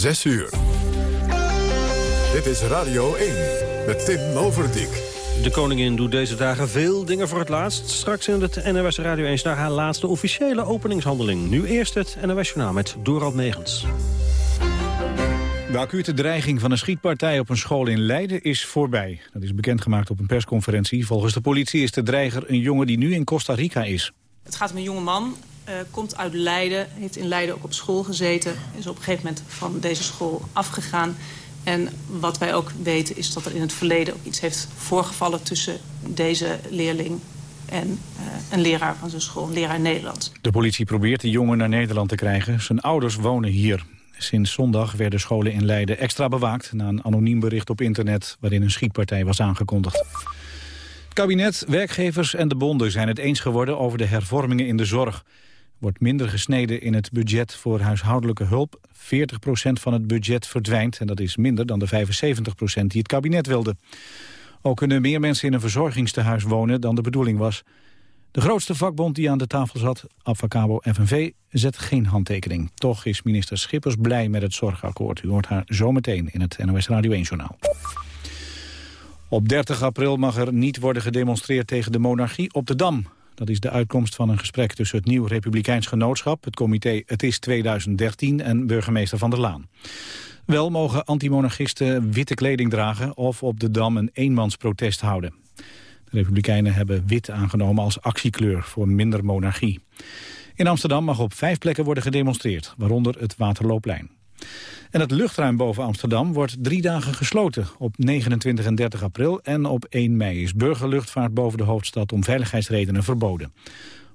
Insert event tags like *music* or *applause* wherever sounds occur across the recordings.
6 uur. Dit is Radio 1 met Tim Overdijk. De koningin doet deze dagen veel dingen voor het laatst. Straks in het NOS Radio 1 naar haar laatste officiële openingshandeling. Nu eerst het NOS Journaal met Dorald Megens. De acute dreiging van een schietpartij op een school in Leiden is voorbij. Dat is bekendgemaakt op een persconferentie. Volgens de politie is de dreiger een jongen die nu in Costa Rica is. Het gaat om een jonge man, uh, komt uit Leiden, heeft in Leiden ook op school gezeten... is op een gegeven moment van deze school afgegaan. En wat wij ook weten is dat er in het verleden ook iets heeft voorgevallen... tussen deze leerling en uh, een leraar van zijn school, een leraar Nederlands. De politie probeert de jongen naar Nederland te krijgen. Zijn ouders wonen hier. Sinds zondag werden scholen in Leiden extra bewaakt... na een anoniem bericht op internet waarin een schietpartij was aangekondigd. Het kabinet, werkgevers en de bonden zijn het eens geworden over de hervormingen in de zorg. Wordt minder gesneden in het budget voor huishoudelijke hulp. 40% van het budget verdwijnt en dat is minder dan de 75% die het kabinet wilde. Ook kunnen meer mensen in een verzorgingstehuis wonen dan de bedoeling was. De grootste vakbond die aan de tafel zat, Avacabo FNV, zet geen handtekening. Toch is minister Schippers blij met het zorgakkoord. U hoort haar zometeen in het NOS Radio 1-journaal. Op 30 april mag er niet worden gedemonstreerd tegen de monarchie op de Dam. Dat is de uitkomst van een gesprek tussen het Nieuw Republikeins Genootschap... het comité Het is 2013 en burgemeester Van der Laan. Wel mogen antimonarchisten witte kleding dragen... of op de Dam een eenmansprotest houden. De Republikeinen hebben wit aangenomen als actiekleur voor minder monarchie. In Amsterdam mag op vijf plekken worden gedemonstreerd, waaronder het Waterloopplein. En het luchtruim boven Amsterdam wordt drie dagen gesloten. Op 29 en 30 april en op 1 mei is burgerluchtvaart boven de hoofdstad om veiligheidsredenen verboden.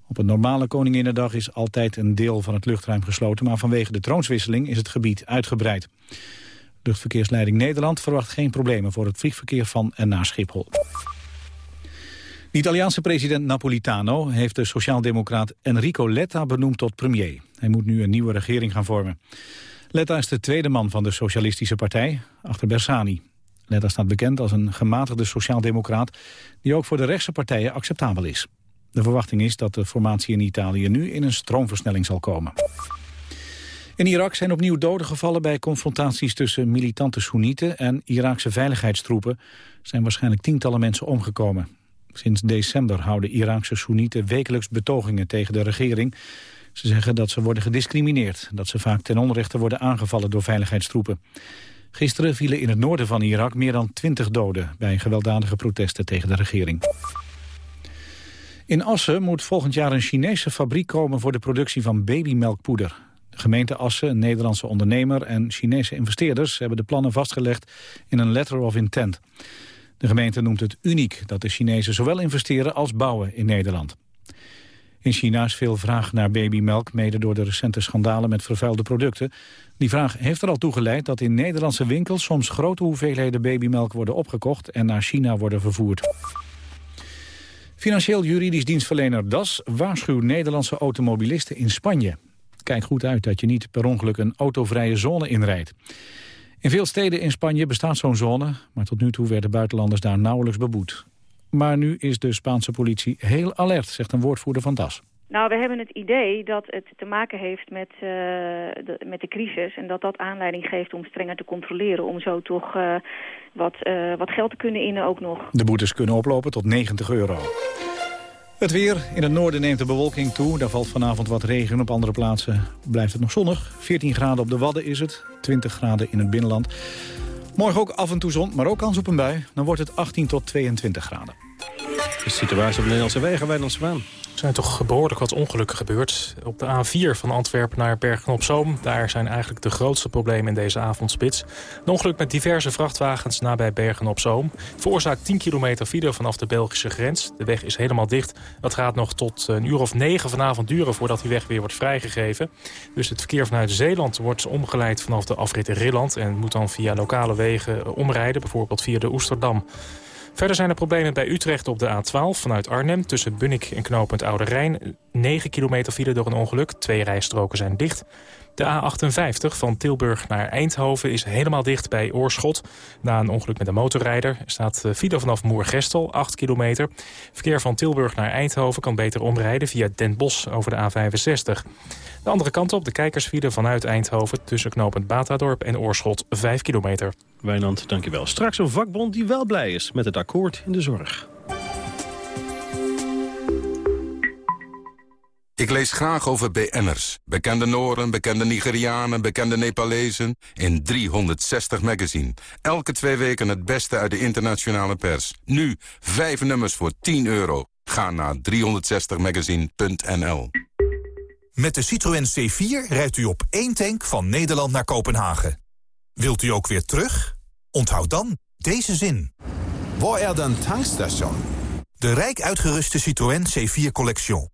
Op een normale Koninginnedag is altijd een deel van het luchtruim gesloten... maar vanwege de troonswisseling is het gebied uitgebreid. Luchtverkeersleiding Nederland verwacht geen problemen... voor het vliegverkeer van en naar Schiphol. De Italiaanse president Napolitano heeft de sociaaldemocraat Enrico Letta benoemd tot premier. Hij moet nu een nieuwe regering gaan vormen. Letta is de tweede man van de Socialistische Partij, achter Bersani. Letta staat bekend als een gematigde sociaaldemocraat... die ook voor de rechtse partijen acceptabel is. De verwachting is dat de formatie in Italië nu in een stroomversnelling zal komen. In Irak zijn opnieuw doden gevallen bij confrontaties tussen militante Soenieten en Iraakse veiligheidstroepen. Er zijn waarschijnlijk tientallen mensen omgekomen. Sinds december houden Iraakse Soenieten wekelijks betogingen tegen de regering. Ze zeggen dat ze worden gediscrimineerd, dat ze vaak ten onrechte worden aangevallen door veiligheidstroepen. Gisteren vielen in het noorden van Irak meer dan twintig doden bij gewelddadige protesten tegen de regering. In Assen moet volgend jaar een Chinese fabriek komen voor de productie van babymelkpoeder. De gemeente Assen, een Nederlandse ondernemer en Chinese investeerders hebben de plannen vastgelegd in een letter of intent. De gemeente noemt het uniek dat de Chinezen zowel investeren als bouwen in Nederland. In China is veel vraag naar babymelk, mede door de recente schandalen met vervuilde producten. Die vraag heeft er al toe geleid dat in Nederlandse winkels soms grote hoeveelheden babymelk worden opgekocht en naar China worden vervoerd. Financieel juridisch dienstverlener DAS waarschuwt Nederlandse automobilisten in Spanje. Kijk goed uit dat je niet per ongeluk een autovrije zone inrijdt. In veel steden in Spanje bestaat zo'n zone, maar tot nu toe werden buitenlanders daar nauwelijks beboet. Maar nu is de Spaanse politie heel alert, zegt een woordvoerder van DAS. Nou, we hebben het idee dat het te maken heeft met, uh, de, met de crisis... en dat dat aanleiding geeft om strenger te controleren... om zo toch uh, wat, uh, wat geld te kunnen innen ook nog. De boetes kunnen oplopen tot 90 euro. Het weer. In het noorden neemt de bewolking toe. Daar valt vanavond wat regen. Op andere plaatsen blijft het nog zonnig. 14 graden op de Wadden is het. 20 graden in het binnenland. Morgen ook af en toe zon, maar ook kans op een bui. Dan wordt het 18 tot 22 graden. De situatie op de Nederlandse wegen, Wijnaldse Zwaan. Er zijn toch behoorlijk wat ongelukken gebeurd. Op de A4 van Antwerpen naar Bergen-op-Zoom... daar zijn eigenlijk de grootste problemen in deze avondspits. Een ongeluk met diverse vrachtwagens nabij Bergen-op-Zoom... veroorzaakt 10 kilometer file vanaf de Belgische grens. De weg is helemaal dicht. Dat gaat nog tot een uur of negen vanavond duren... voordat die weg weer wordt vrijgegeven. Dus het verkeer vanuit Zeeland wordt omgeleid vanaf de afrit Rilland... en moet dan via lokale wegen omrijden, bijvoorbeeld via de Oesterdam. Verder zijn er problemen bij Utrecht op de A12 vanuit Arnhem... tussen Bunnik en knooppunt Oude Rijn. 9 kilometer file door een ongeluk. Twee rijstroken zijn dicht. De A58 van Tilburg naar Eindhoven is helemaal dicht bij Oorschot. Na een ongeluk met een motorrijder staat file vanaf Moergestel, 8 kilometer. Verkeer van Tilburg naar Eindhoven kan beter omrijden via Den Bosch over de A65. De andere kant op, de kijkersfile vanuit Eindhoven... tussen knooppunt Batadorp en Oorschot, 5 kilometer. Wijnand, dankjewel. Straks een vakbond die wel blij is met het akkoord in de zorg. Ik lees graag over BN'ers. Bekende Noren, bekende Nigerianen, bekende Nepalezen. In 360 magazine. Elke twee weken het beste uit de internationale pers. Nu, vijf nummers voor 10 euro. Ga naar 360magazine.nl Met de Citroën C4 rijdt u op één tank van Nederland naar Kopenhagen. Wilt u ook weer terug? Onthoud dan deze zin. Waar er dan tankstation? De rijk uitgeruste Citroën C4 Collection.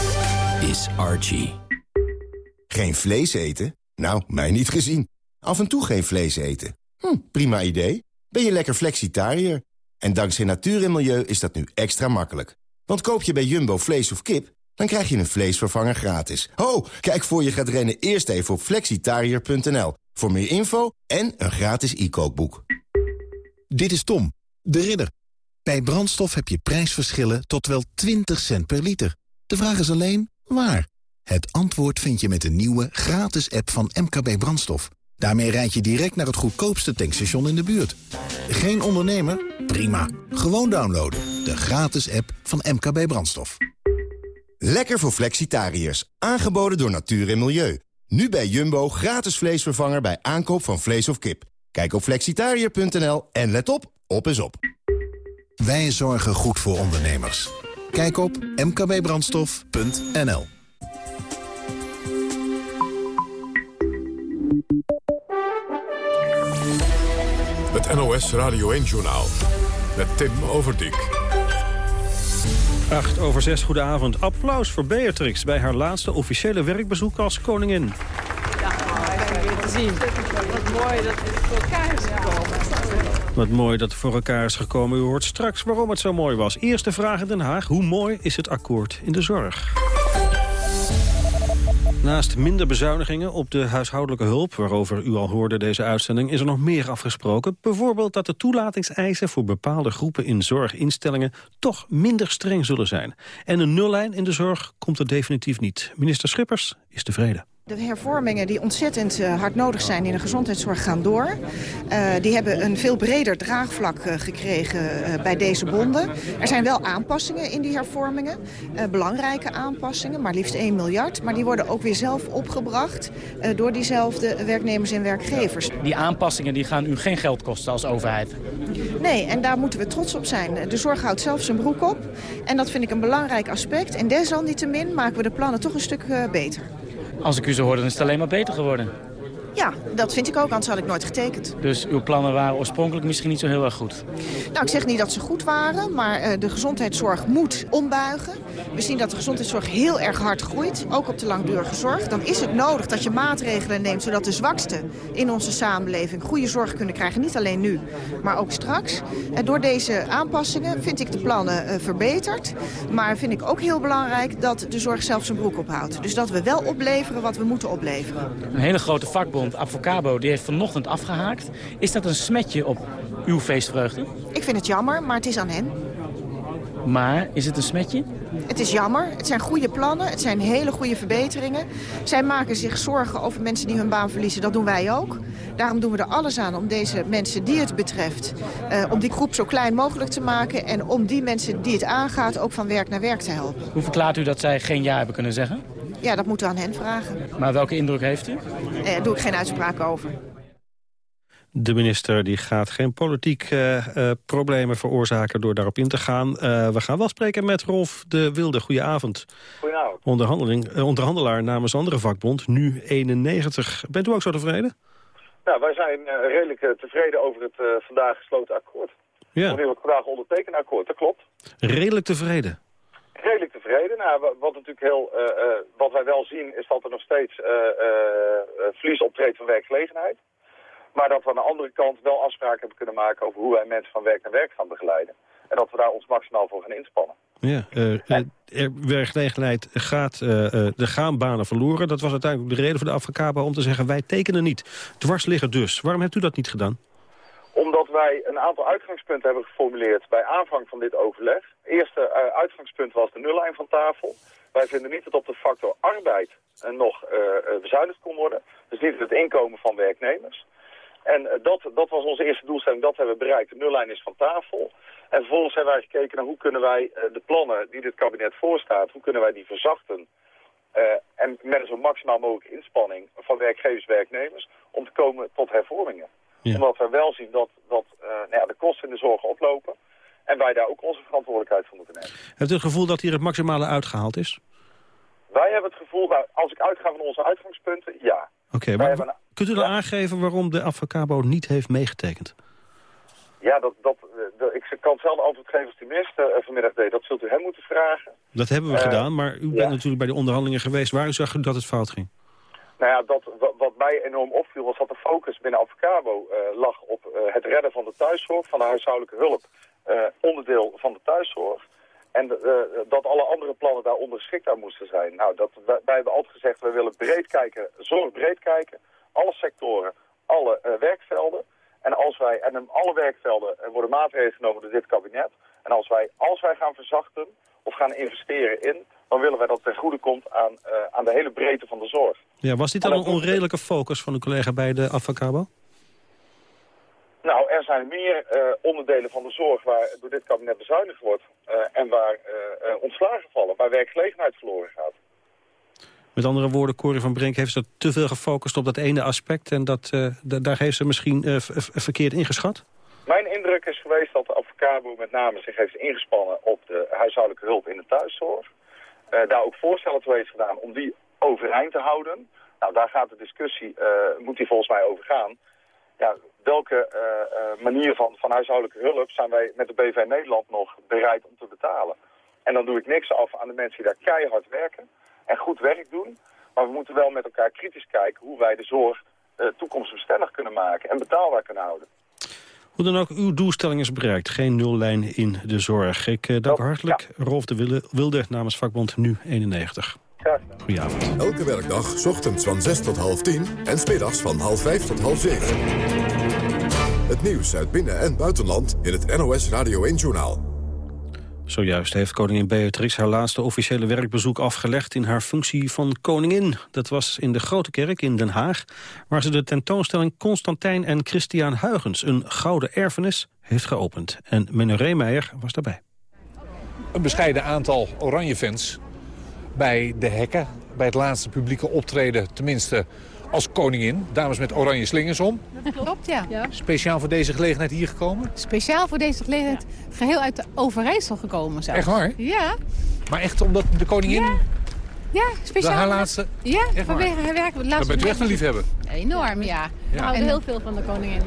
is Archie. Geen vlees eten? Nou, mij niet gezien. Af en toe geen vlees eten. Hm, prima idee. Ben je lekker flexitariër? En dankzij natuur en milieu is dat nu extra makkelijk. Want koop je bij Jumbo vlees of kip, dan krijg je een vleesvervanger gratis. Ho, kijk voor je gaat rennen eerst even op flexitariër.nl. Voor meer info en een gratis e-kookboek. Dit is Tom, de ridder. Bij brandstof heb je prijsverschillen tot wel 20 cent per liter. De vraag is alleen Waar? Het antwoord vind je met de nieuwe gratis app van MKB Brandstof. Daarmee rijd je direct naar het goedkoopste tankstation in de buurt. Geen ondernemer? Prima. Gewoon downloaden. De gratis app van MKB Brandstof. Lekker voor flexitariërs. Aangeboden door Natuur en Milieu. Nu bij Jumbo gratis vleesvervanger bij aankoop van vlees of kip. Kijk op flexitariër.nl en let op, op is op. Wij zorgen goed voor ondernemers. Kijk op mkbbrandstof.nl Het NOS Radio 1-journaal met Tim Overdijk. 8 over 6, goedenavond. Applaus voor Beatrix bij haar laatste officiële werkbezoek als koningin. Ja, fijn weer te zien. Wat mooi dat het voor elkaar is gekomen. Wat mooi dat het voor elkaar is gekomen. U hoort straks waarom het zo mooi was. Eerste vraag in Den Haag. Hoe mooi is het akkoord in de zorg? Naast minder bezuinigingen op de huishoudelijke hulp... waarover u al hoorde deze uitzending, is er nog meer afgesproken. Bijvoorbeeld dat de toelatingseisen voor bepaalde groepen in zorginstellingen... toch minder streng zullen zijn. En een nullijn in de zorg komt er definitief niet. Minister Schippers is tevreden. De hervormingen die ontzettend uh, hard nodig zijn in de gezondheidszorg gaan door. Uh, die hebben een veel breder draagvlak uh, gekregen bij deze bonden. Er zijn wel aanpassingen in die hervormingen. belangrijke aanpassingen, maar liefst 1 miljard. Maar die worden ook weer zelf opgebracht door diezelfde werknemers en werkgevers. Die aanpassingen die gaan u geen geld kosten als overheid? Nee, en daar moeten we trots op zijn. De zorg houdt zelf zijn broek op. En dat vind ik een belangrijk aspect. En desalniettemin maken we de plannen toch een stuk beter. Als ik u zo hoor, dan is het alleen maar beter geworden. Ja, dat vind ik ook, anders had ik nooit getekend. Dus uw plannen waren oorspronkelijk misschien niet zo heel erg goed? Nou, ik zeg niet dat ze goed waren, maar uh, de gezondheidszorg moet ombuigen. We zien dat de gezondheidszorg heel erg hard groeit, ook op de langdurige zorg. Dan is het nodig dat je maatregelen neemt, zodat de zwaksten in onze samenleving goede zorg kunnen krijgen. Niet alleen nu, maar ook straks. En door deze aanpassingen vind ik de plannen uh, verbeterd. Maar vind ik ook heel belangrijk dat de zorg zelf zijn broek ophoudt. Dus dat we wel opleveren wat we moeten opleveren. Een hele grote vakbond, Avocabo, die heeft vanochtend afgehaakt. Is dat een smetje op uw feestvreugde? Ik vind het jammer, maar het is aan hen. Maar is het een smetje? Het is jammer. Het zijn goede plannen. Het zijn hele goede verbeteringen. Zij maken zich zorgen over mensen die hun baan verliezen. Dat doen wij ook. Daarom doen we er alles aan om deze mensen die het betreft... Uh, om die groep zo klein mogelijk te maken... en om die mensen die het aangaat ook van werk naar werk te helpen. Hoe verklaart u dat zij geen ja hebben kunnen zeggen? Ja, dat moeten we aan hen vragen. Maar welke indruk heeft u? Eh, daar doe ik geen uitspraak over. De minister die gaat geen politiek uh, uh, problemen veroorzaken door daarop in te gaan. Uh, we gaan wel spreken met Rolf de Wilde. Goedenavond. Goedenavond. Onderhandeling, onderhandelaar namens andere vakbond, nu 91. Bent u ook zo tevreden? Nou, wij zijn redelijk tevreden over het vandaag gesloten akkoord. Ja. Het vandaag ondertekende akkoord, dat klopt. Redelijk tevreden? Redelijk tevreden. Nou, wat, natuurlijk heel, wat wij wel zien is dat er nog steeds verlies optreedt van werkgelegenheid. Maar dat we aan de andere kant wel afspraken hebben kunnen maken over hoe wij mensen van werk naar werk gaan begeleiden. En dat we daar ons maximaal voor gaan inspannen. Ja, uh, uh, werkgelegenheid gaat, uh, er gaan banen verloren. Dat was uiteindelijk de reden voor de Avocabo om te zeggen wij tekenen niet. Dwars liggen dus. Waarom hebt u dat niet gedaan? Omdat wij een aantal uitgangspunten hebben geformuleerd bij aanvang van dit overleg. Het eerste uitgangspunt was de nullijn van tafel. Wij vinden niet dat op de factor arbeid nog bezuinigd kon worden. Dus niet het inkomen van werknemers. En dat, dat was onze eerste doelstelling, dat hebben we bereikt. De nullijn is van tafel. En vervolgens hebben wij gekeken naar hoe kunnen wij de plannen die dit kabinet voorstaat, hoe kunnen wij die verzachten. Uh, en met zo maximaal mogelijke inspanning van werkgevers werknemers om te komen tot hervormingen. Ja. Omdat we wel zien dat, dat uh, nou ja, de kosten in de zorg oplopen en wij daar ook onze verantwoordelijkheid voor moeten nemen. Hebt u het gevoel dat hier het maximale uitgehaald is? Wij hebben het gevoel, nou, als ik uitga van onze uitgangspunten, ja. Oké, okay, maar kunt u dan ja. aangeven waarom de Avocabo niet heeft meegetekend? Ja, dat, dat, dat, ik kan hetzelfde antwoord geven als die minister uh, vanmiddag deed. Dat zult u hem moeten vragen. Dat hebben we uh, gedaan, maar u bent natuurlijk bij de onderhandelingen geweest. Waar u zag dat het fout ging? Nou ja, dat, wat, wat mij enorm opviel was dat de focus binnen Avocabo uh, lag op het redden van de thuiszorg, van de huishoudelijke hulp, onderdeel van de thuiszorg. En de, dat alle andere plannen daar onderschikt aan moesten zijn. Nou, dat, wij, wij hebben altijd gezegd, we willen breed kijken, zorg breed kijken. Alle sectoren, alle uh, werkvelden. En, als wij, en in alle werkvelden worden maatregelen genomen door dit kabinet. En als wij, als wij gaan verzachten of gaan investeren in... dan willen wij dat ten goede komt aan, uh, aan de hele breedte van de zorg. Ja, was dit dan een onredelijke focus van uw collega bij de Avacabo? Nou, er zijn meer uh, onderdelen van de zorg waar door dit kabinet bezuinigd wordt. Uh, en waar uh, ontslagen vallen, waar werkgelegenheid verloren gaat. Met andere woorden, Corrie van Brink heeft ze te veel gefocust op dat ene aspect... en dat, daar heeft ze misschien verkeerd ingeschat? Mijn indruk is geweest dat de Avocabo met name zich heeft ingespannen op de huishoudelijke hulp in de thuiszorg. daar ook voorstellen toe heeft gedaan om die overeind te houden. Nou, daar gaat de discussie, moet die volgens mij over gaan ja, welke uh, uh, manier van, van huishoudelijke hulp zijn wij met de BV Nederland nog bereid om te betalen. En dan doe ik niks af aan de mensen die daar keihard werken en goed werk doen. Maar we moeten wel met elkaar kritisch kijken hoe wij de zorg uh, toekomstbestendig kunnen maken en betaalbaar kunnen houden. Hoe dan ook, uw doelstelling is bereikt. Geen nullijn in de zorg. Ik dank dat, hartelijk ja. Rolf de Wilde, Wilde namens vakbond Nu 91. Goedenavond. Elke werkdag, ochtends van 6 tot half 10 en smiddags van half 5 tot half 7. Het nieuws uit binnen- en buitenland in het NOS Radio 1-journaal. Zojuist heeft koningin Beatrix haar laatste officiële werkbezoek afgelegd in haar functie van koningin. Dat was in de Grote Kerk in Den Haag, waar ze de tentoonstelling Constantijn en Christian Huygens, een gouden erfenis, heeft geopend. En Menno Reemeijer was daarbij. Een bescheiden aantal oranje fans bij de hekken. Bij het laatste publieke optreden, tenminste als koningin. Dames met oranje slingers om. Dat klopt, ja. ja. Speciaal voor deze gelegenheid hier gekomen? Speciaal voor deze gelegenheid. Geheel uit de Overijssel gekomen zelfs. Echt waar? Ja. Maar echt omdat de koningin... Ja. Ja, speciaal. haar laatste... Ja, echt vanwege haar werk. Dan bent u echt een liefhebber. Enorm, ja. We houden heel veel van de koningin.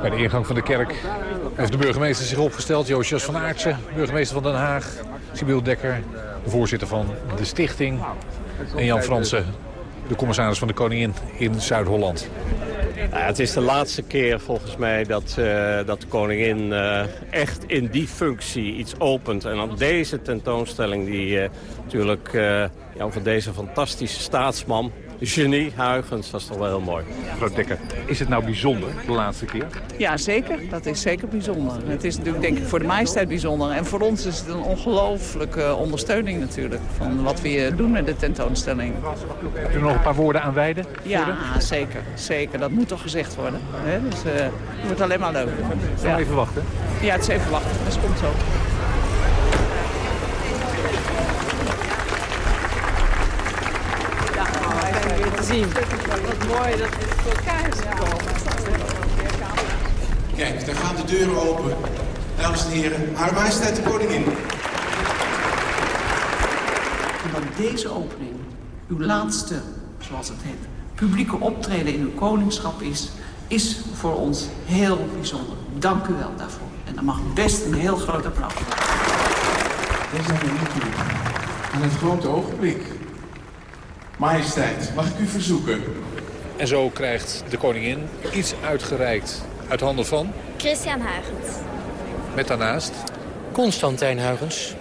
Bij de ingang van de kerk heeft de burgemeester zich opgesteld. Joost van Aartsen, burgemeester van Den Haag. Sibyl Dekker, de voorzitter van de stichting. En Jan Fransen, de commissaris van de Koningin in Zuid-Holland. Nou het is de laatste keer volgens mij dat, uh, dat de koningin uh, echt in die functie iets opent. En op deze tentoonstelling die uh, natuurlijk ja, van deze fantastische staatsman genie Huygens, dat is toch wel heel mooi. Mevrouw Dekker, is het nou bijzonder de laatste keer? Ja, zeker. Dat is zeker bijzonder. Het is natuurlijk denk ik voor de majesteit bijzonder. En voor ons is het een ongelooflijke ondersteuning natuurlijk... van wat we hier doen met de tentoonstelling. Heb u nog een paar woorden aan wijden? Ja, zeker. Zeker. Dat moet toch gezegd worden. Dus uh, het wordt alleen maar leuk. Ja. Even wachten? Ja, het is even wachten. Dat komt zo. Zien. Wat mooi dat dit voor elkaar is gekomen. Kijk, daar gaan de deuren open. Dames en heren, Haar Majesteit de Koningin. Dat deze opening uw laatste, zoals het heet, publieke optreden in uw koningschap is, is voor ons heel bijzonder. Dank u wel daarvoor. En dan mag u best een heel groot applaus. We zijn er niet toe aan het grote ogenblik. Majesteit, mag ik u verzoeken? En zo krijgt de koningin iets uitgereikt uit handen van... Christian Huygens. Met daarnaast... Constantijn Huygens.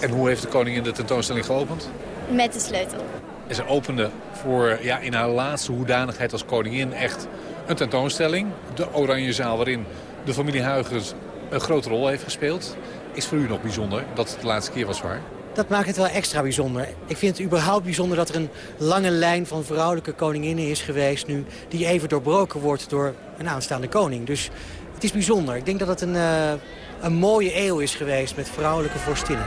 En hoe heeft de koningin de tentoonstelling geopend? Met de sleutel. En ze opende voor, ja, in haar laatste hoedanigheid als koningin echt een tentoonstelling. De Oranjezaal waarin de familie Huygens een grote rol heeft gespeeld. Is voor u nog bijzonder dat het de laatste keer was waar? Dat maakt het wel extra bijzonder. Ik vind het überhaupt bijzonder dat er een lange lijn van vrouwelijke koninginnen is geweest nu... die even doorbroken wordt door een aanstaande koning. Dus het is bijzonder. Ik denk dat het een, uh, een mooie eeuw is geweest met vrouwelijke vorstinnen.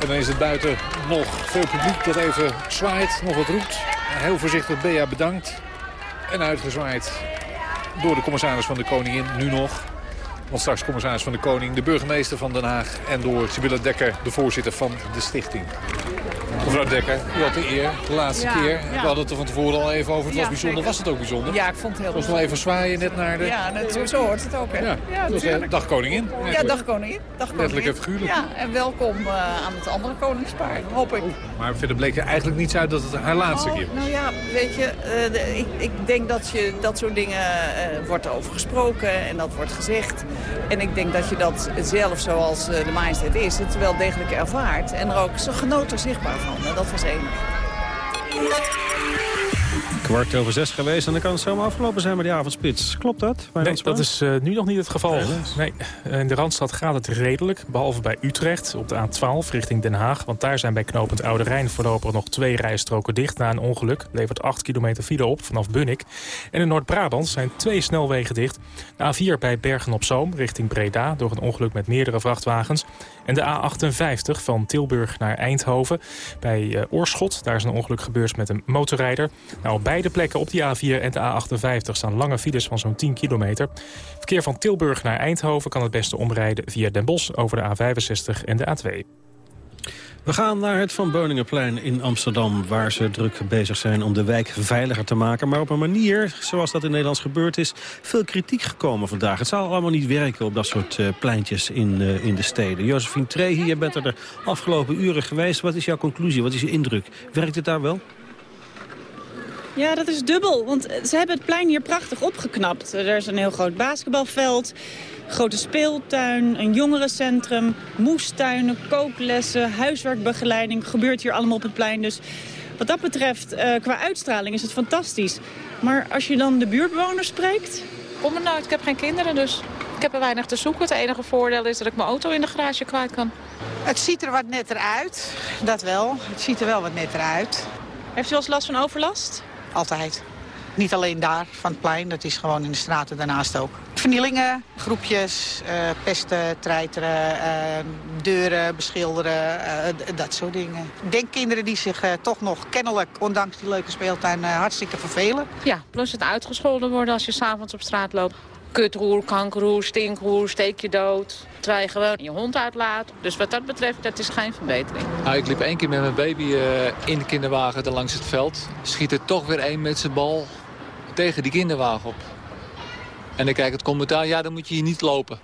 En dan is het buiten nog veel publiek dat even zwaait, nog wat roept. Heel voorzichtig Bea bedankt. En uitgezwaaid door de commissaris van de koningin nu nog. Want straks commissaris van de Koning, de burgemeester van Den Haag... en door Sibylle Dekker, de voorzitter van de stichting. Mevrouw Dekker, u had de eer, de laatste keer. We hadden het er van tevoren al even over. Het was bijzonder. Was het ook bijzonder? Ja, ik vond het heel bijzonder. Het was nog even zwaaien net naar de... Ja, net, zo hoort het ook, hè? Ja, ja was, dag koningin. Ja, dag koningin. Dag koningin. Letterlijk en figuurlijk. Ja, en welkom uh, aan het andere koningspaar, hoop ik. Maar verder bleek er eigenlijk niets uit dat het haar laatste oh, keer was. Nou ja, weet je, uh, de, ik, ik, denk dat je dat soort dingen uh, wordt over gesproken en dat wordt gezegd. En ik denk dat je dat zelf, zoals de majesteit is, het wel degelijk ervaart. En er ook zo genoot er zichtbaar van. Dat was één. Kwart over zes geweest en dan kan het zomaar afgelopen zijn met die avondspits. Klopt dat? Nee, dat is uh, nu nog niet het geval. Nee, in de Randstad gaat het redelijk, behalve bij Utrecht op de A12 richting Den Haag. Want daar zijn bij knooppunt Oude Rijn voorlopig nog twee rijstroken dicht na een ongeluk. Levert 8 kilometer file op vanaf Bunnik. En in Noord-Brabant zijn twee snelwegen dicht. De A4 bij Bergen-op-Zoom richting Breda door een ongeluk met meerdere vrachtwagens. En de A58 van Tilburg naar Eindhoven bij uh, Oorschot. Daar is een ongeluk gebeurd met een motorrijder. Nou, op beide plekken op die A4 en de A58 staan lange files van zo'n 10 kilometer. Verkeer van Tilburg naar Eindhoven kan het beste omrijden via Den Bosch over de A65 en de A2. We gaan naar het Van Beuningenplein in Amsterdam... waar ze druk bezig zijn om de wijk veiliger te maken. Maar op een manier, zoals dat in Nederlands gebeurd is... veel kritiek gekomen vandaag. Het zal allemaal niet werken op dat soort uh, pleintjes in, uh, in de steden. Josephine Tree, je bent er de afgelopen uren geweest. Wat is jouw conclusie? Wat is je indruk? Werkt het daar wel? Ja, dat is dubbel. Want ze hebben het plein hier prachtig opgeknapt. Er is een heel groot basketbalveld, grote speeltuin, een jongerencentrum, moestuinen, kooklessen, huiswerkbegeleiding. Gebeurt hier allemaal op het plein. Dus wat dat betreft, uh, qua uitstraling is het fantastisch. Maar als je dan de buurtbewoners spreekt... Kom er nooit, ik heb geen kinderen, dus ik heb er weinig te zoeken. Het enige voordeel is dat ik mijn auto in de garage kwijt kan. Het ziet er wat netter uit, dat wel. Het ziet er wel wat netter uit. Heeft u wel eens last van overlast? Altijd. Niet alleen daar, van het plein, dat is gewoon in de straten daarnaast ook. Vernielingen, groepjes, uh, pesten, treiteren, uh, deuren beschilderen, uh, dat soort dingen. Ik denk kinderen die zich toch nog kennelijk, ondanks die leuke speeltuin, hartstikke vervelen. Ja, plus het uitgescholden worden als je s'avonds op straat loopt. Kutroer, kankeroer, stinkroer, steek je dood. Terwijl je gewoon je hond uitlaat. Dus wat dat betreft, dat is geen verbetering. Nou, ik liep één keer met mijn baby uh, in de kinderwagen er langs het veld. Schiet er toch weer één met zijn bal tegen die kinderwagen op. En dan krijg ik het commentaar, ja, dan moet je hier niet lopen.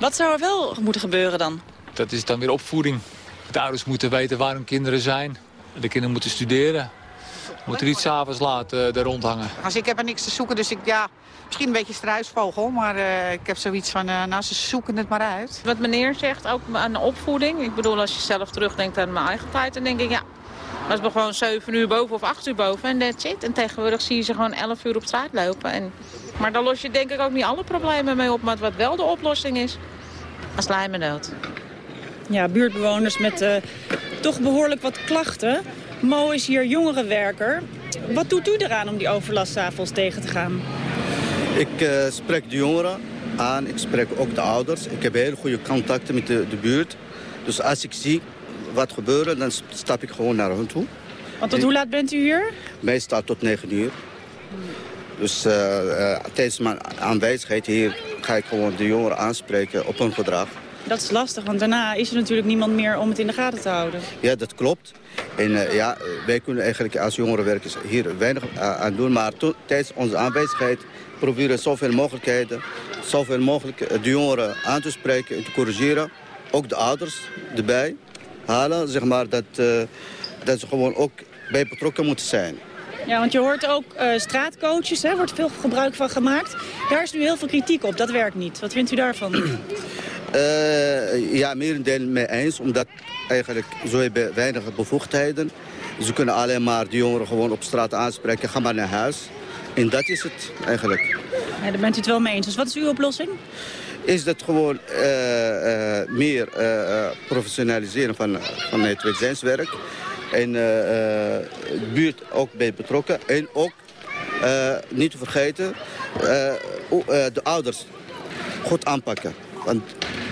Wat zou er wel moeten gebeuren dan? Dat is dan weer opvoeding. De ouders moeten weten waar hun kinderen zijn. De kinderen moeten studeren. Moeten niet s'avonds laat uh, daar rondhangen. Als ik heb er niks te zoeken, dus ik, ja, misschien een beetje struisvogel. Maar uh, ik heb zoiets van, uh, nou, ze zoeken het maar uit. Wat meneer zegt, ook aan de opvoeding. Ik bedoel, als je zelf terugdenkt aan mijn eigen tijd, dan denk ik, ja... Was we gewoon 7 uur boven of 8 uur boven en that's it. En tegenwoordig zie je ze gewoon 11 uur op straat lopen. En, maar dan los je denk ik ook niet alle problemen mee op. Maar wat wel de oplossing is, als lijmen dood. Ja, buurtbewoners met uh, toch behoorlijk wat klachten. Mo is hier jongerenwerker. Wat doet u eraan om die overlast avonds tegen te gaan? Ik uh, spreek de jongeren aan, ik spreek ook de ouders. Ik heb heel goede contacten met de, de buurt. Dus als ik zie wat gebeurt, dan stap ik gewoon naar hen toe. Want tot hoe laat bent u hier? Meestal tot 9 uur. Dus uh, uh, tijdens mijn aanwezigheid hier ga ik gewoon de jongeren aanspreken op hun gedrag. Dat is lastig, want daarna is er natuurlijk niemand meer om het in de gaten te houden. Ja, dat klopt. En uh, ja, wij kunnen eigenlijk als jongerenwerkers hier weinig aan doen. Maar tijdens onze aanwezigheid proberen we zoveel mogelijkheden... zoveel mogelijk de jongeren aan te spreken en te corrigeren. Ook de ouders erbij halen, zeg maar, dat, uh, dat ze gewoon ook bij betrokken moeten zijn. Ja, want je hoort ook uh, straatcoaches, er wordt veel gebruik van gemaakt. Daar is nu heel veel kritiek op, dat werkt niet. Wat vindt u daarvan? uh, *clears throat* ja, merendeel mee eens, omdat eigenlijk zo hebben weinig bevoegdheden. Ze kunnen alleen maar de jongeren gewoon op straat aanspreken, ga maar naar huis. En dat is het eigenlijk. Ja, daar bent u het wel mee eens. Dus wat is uw oplossing? is dat gewoon uh, uh, meer professionaliseren van, van het welzijnswerk. En de buurt ook bij betrokken. En ook, niet te vergeten, de ouders goed aanpakken. Want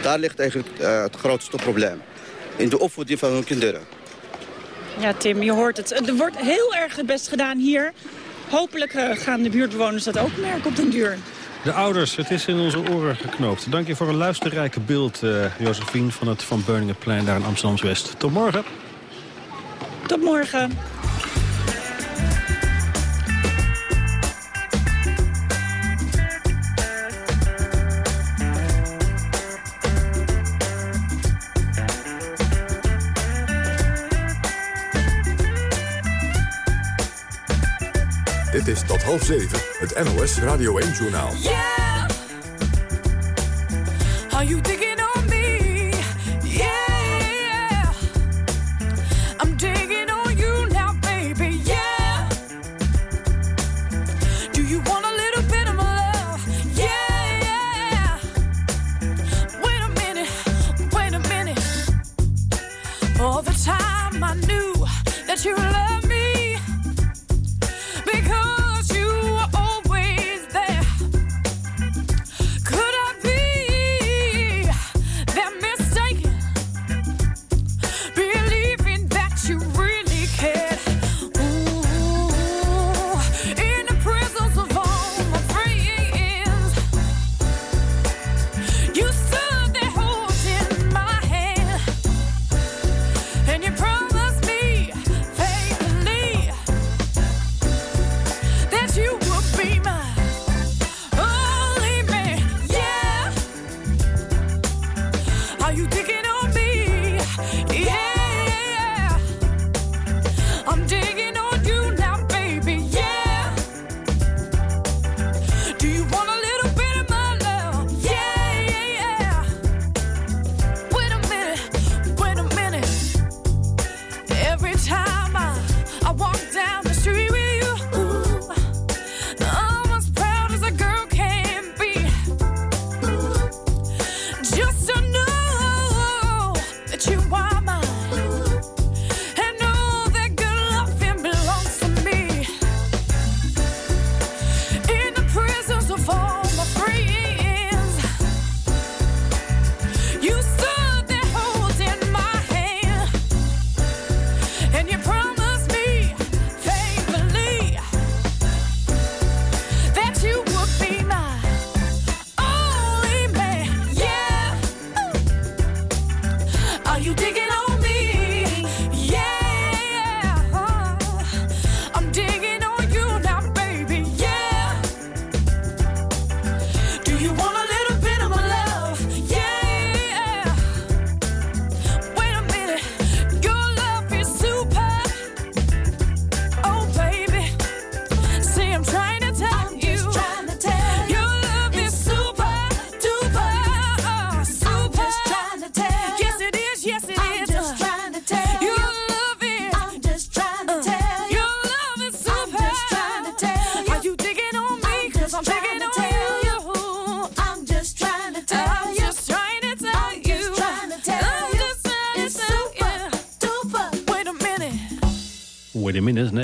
daar ligt eigenlijk het grootste probleem. In de opvoeding van hun kinderen. Ja, Tim, je hoort het. Er wordt heel erg het best gedaan hier. Hopelijk gaan de buurtbewoners dat ook merken op den duur. De ouders, het is in onze oren geknoopt. Dank je voor een luisterrijke beeld, uh, Josephine, van het Van Beuningenplein daar in Amsterdam-West. Tot morgen. Tot morgen. Dit is tot half zeven, het NOS Radio 1-journaal. Yeah! Are you digging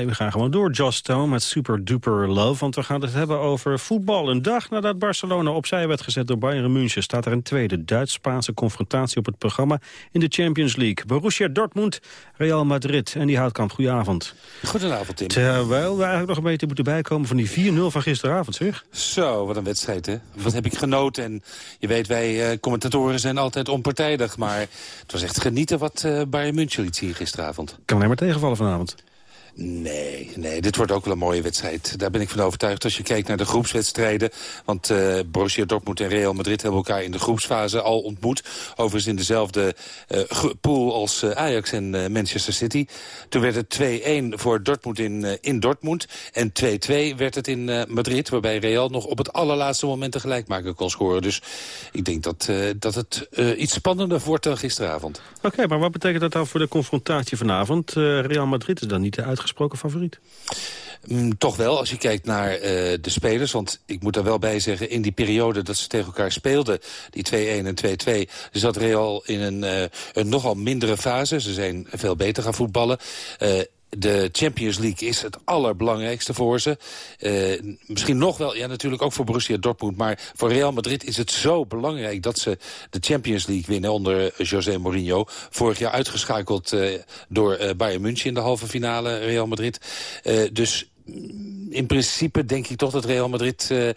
Nee, we gaan gewoon door. Joss Stone met Super Duper Love. Want we gaan het hebben over voetbal. Een dag nadat Barcelona opzij werd gezet door Bayern München... staat er een tweede Duits-Spaanse confrontatie op het programma... in de Champions League. Borussia Dortmund, Real Madrid en die houtkamp. Goedenavond. Goedenavond, Tim. Terwijl we eigenlijk nog een beetje moeten bijkomen... van die 4-0 van gisteravond, zeg. Zo, wat een wedstrijd, hè. Wat heb ik genoten. En je weet, wij uh, commentatoren zijn altijd onpartijdig. Maar het was echt genieten wat uh, Bayern München liet zien gisteravond. Kan alleen maar tegenvallen vanavond. Nee, nee, dit wordt ook wel een mooie wedstrijd. Daar ben ik van overtuigd als je kijkt naar de groepswedstrijden. Want uh, Borussia Dortmund en Real Madrid hebben elkaar in de groepsfase al ontmoet. Overigens in dezelfde uh, pool als uh, Ajax en Manchester City. Toen werd het 2-1 voor Dortmund in, in Dortmund. En 2-2 werd het in Madrid, waarbij Real nog op het allerlaatste moment een gelijkmaker kon scoren. Dus ik denk dat, dat het iets spannender wordt dan gisteravond. Oké, maar wat betekent dat dan voor de confrontatie vanavond? Real Madrid is dan niet de uitgang uitgesproken favoriet? Mm, toch wel, als je kijkt naar uh, de spelers. Want ik moet daar wel bij zeggen, in die periode dat ze tegen elkaar speelden... die 2-1 en 2-2, zat Real in een, uh, een nogal mindere fase. Ze zijn veel beter gaan voetballen. De Champions League is het allerbelangrijkste voor ze. Uh, misschien nog wel, ja natuurlijk ook voor Borussia Dortmund... maar voor Real Madrid is het zo belangrijk dat ze de Champions League winnen... onder José Mourinho. Vorig jaar uitgeschakeld uh, door Bayern München in de halve finale Real Madrid. dus in principe denk ik toch dat Real Madrid uh, uh,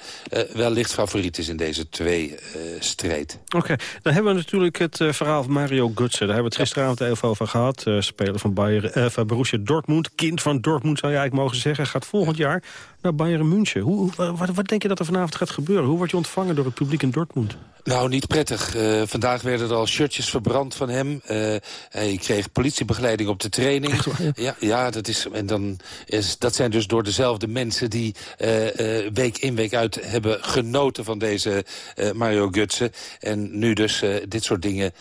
wel licht favoriet is in deze twee uh, strijd. Oké, okay. dan hebben we natuurlijk het verhaal van Mario Götze. Daar hebben we het gisteravond even over gehad. speler van, Bayern, van Borussia Dortmund, kind van Dortmund zou je eigenlijk mogen zeggen... gaat volgend jaar naar Bayern München. Hoe, wat, wat, denk je dat er vanavond gaat gebeuren? Hoe word je ontvangen door het publiek in Dortmund? Nou, niet prettig. Uh, vandaag werden er al shirtjes verbrand van hem. Uh, hij kreeg politiebegeleiding op de training. Echt, ja. ja, ja, dat, is, en dan is, dat zijn dus door dezelfde mensen... die uh, week in, week uit hebben genoten van deze Mario Gutsen. En nu dus dit soort dingen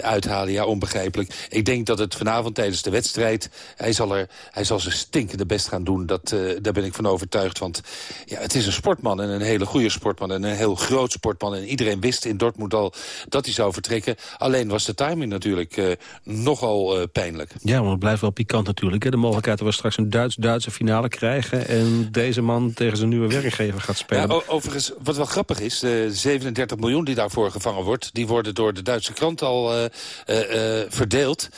uithalen. Ja, onbegrijpelijk. Ik denk dat het vanavond tijdens de wedstrijd... hij zal, er, hij zal zijn stinkende best gaan doen. Dat, daar ben ik van overtuigd. Want ja, het is een sportman en een hele goede sportman... en een heel groot sportman. En iedereen wist in Dortmund al dat hij zou vertrekken. Alleen was de timing natuurlijk uh, nogal uh, pijnlijk. Ja, want het blijft wel pikant natuurlijk. Hè? De mogelijkheid dat we straks een Duits-Duitse finale krijgen... en deze man tegen zijn nieuwe werkgever gaat spelen. Ja, overigens, wat wel grappig is... de 37 miljoen die daarvoor gevangen wordt... die worden door de Duitse krant al uh, verdeeld.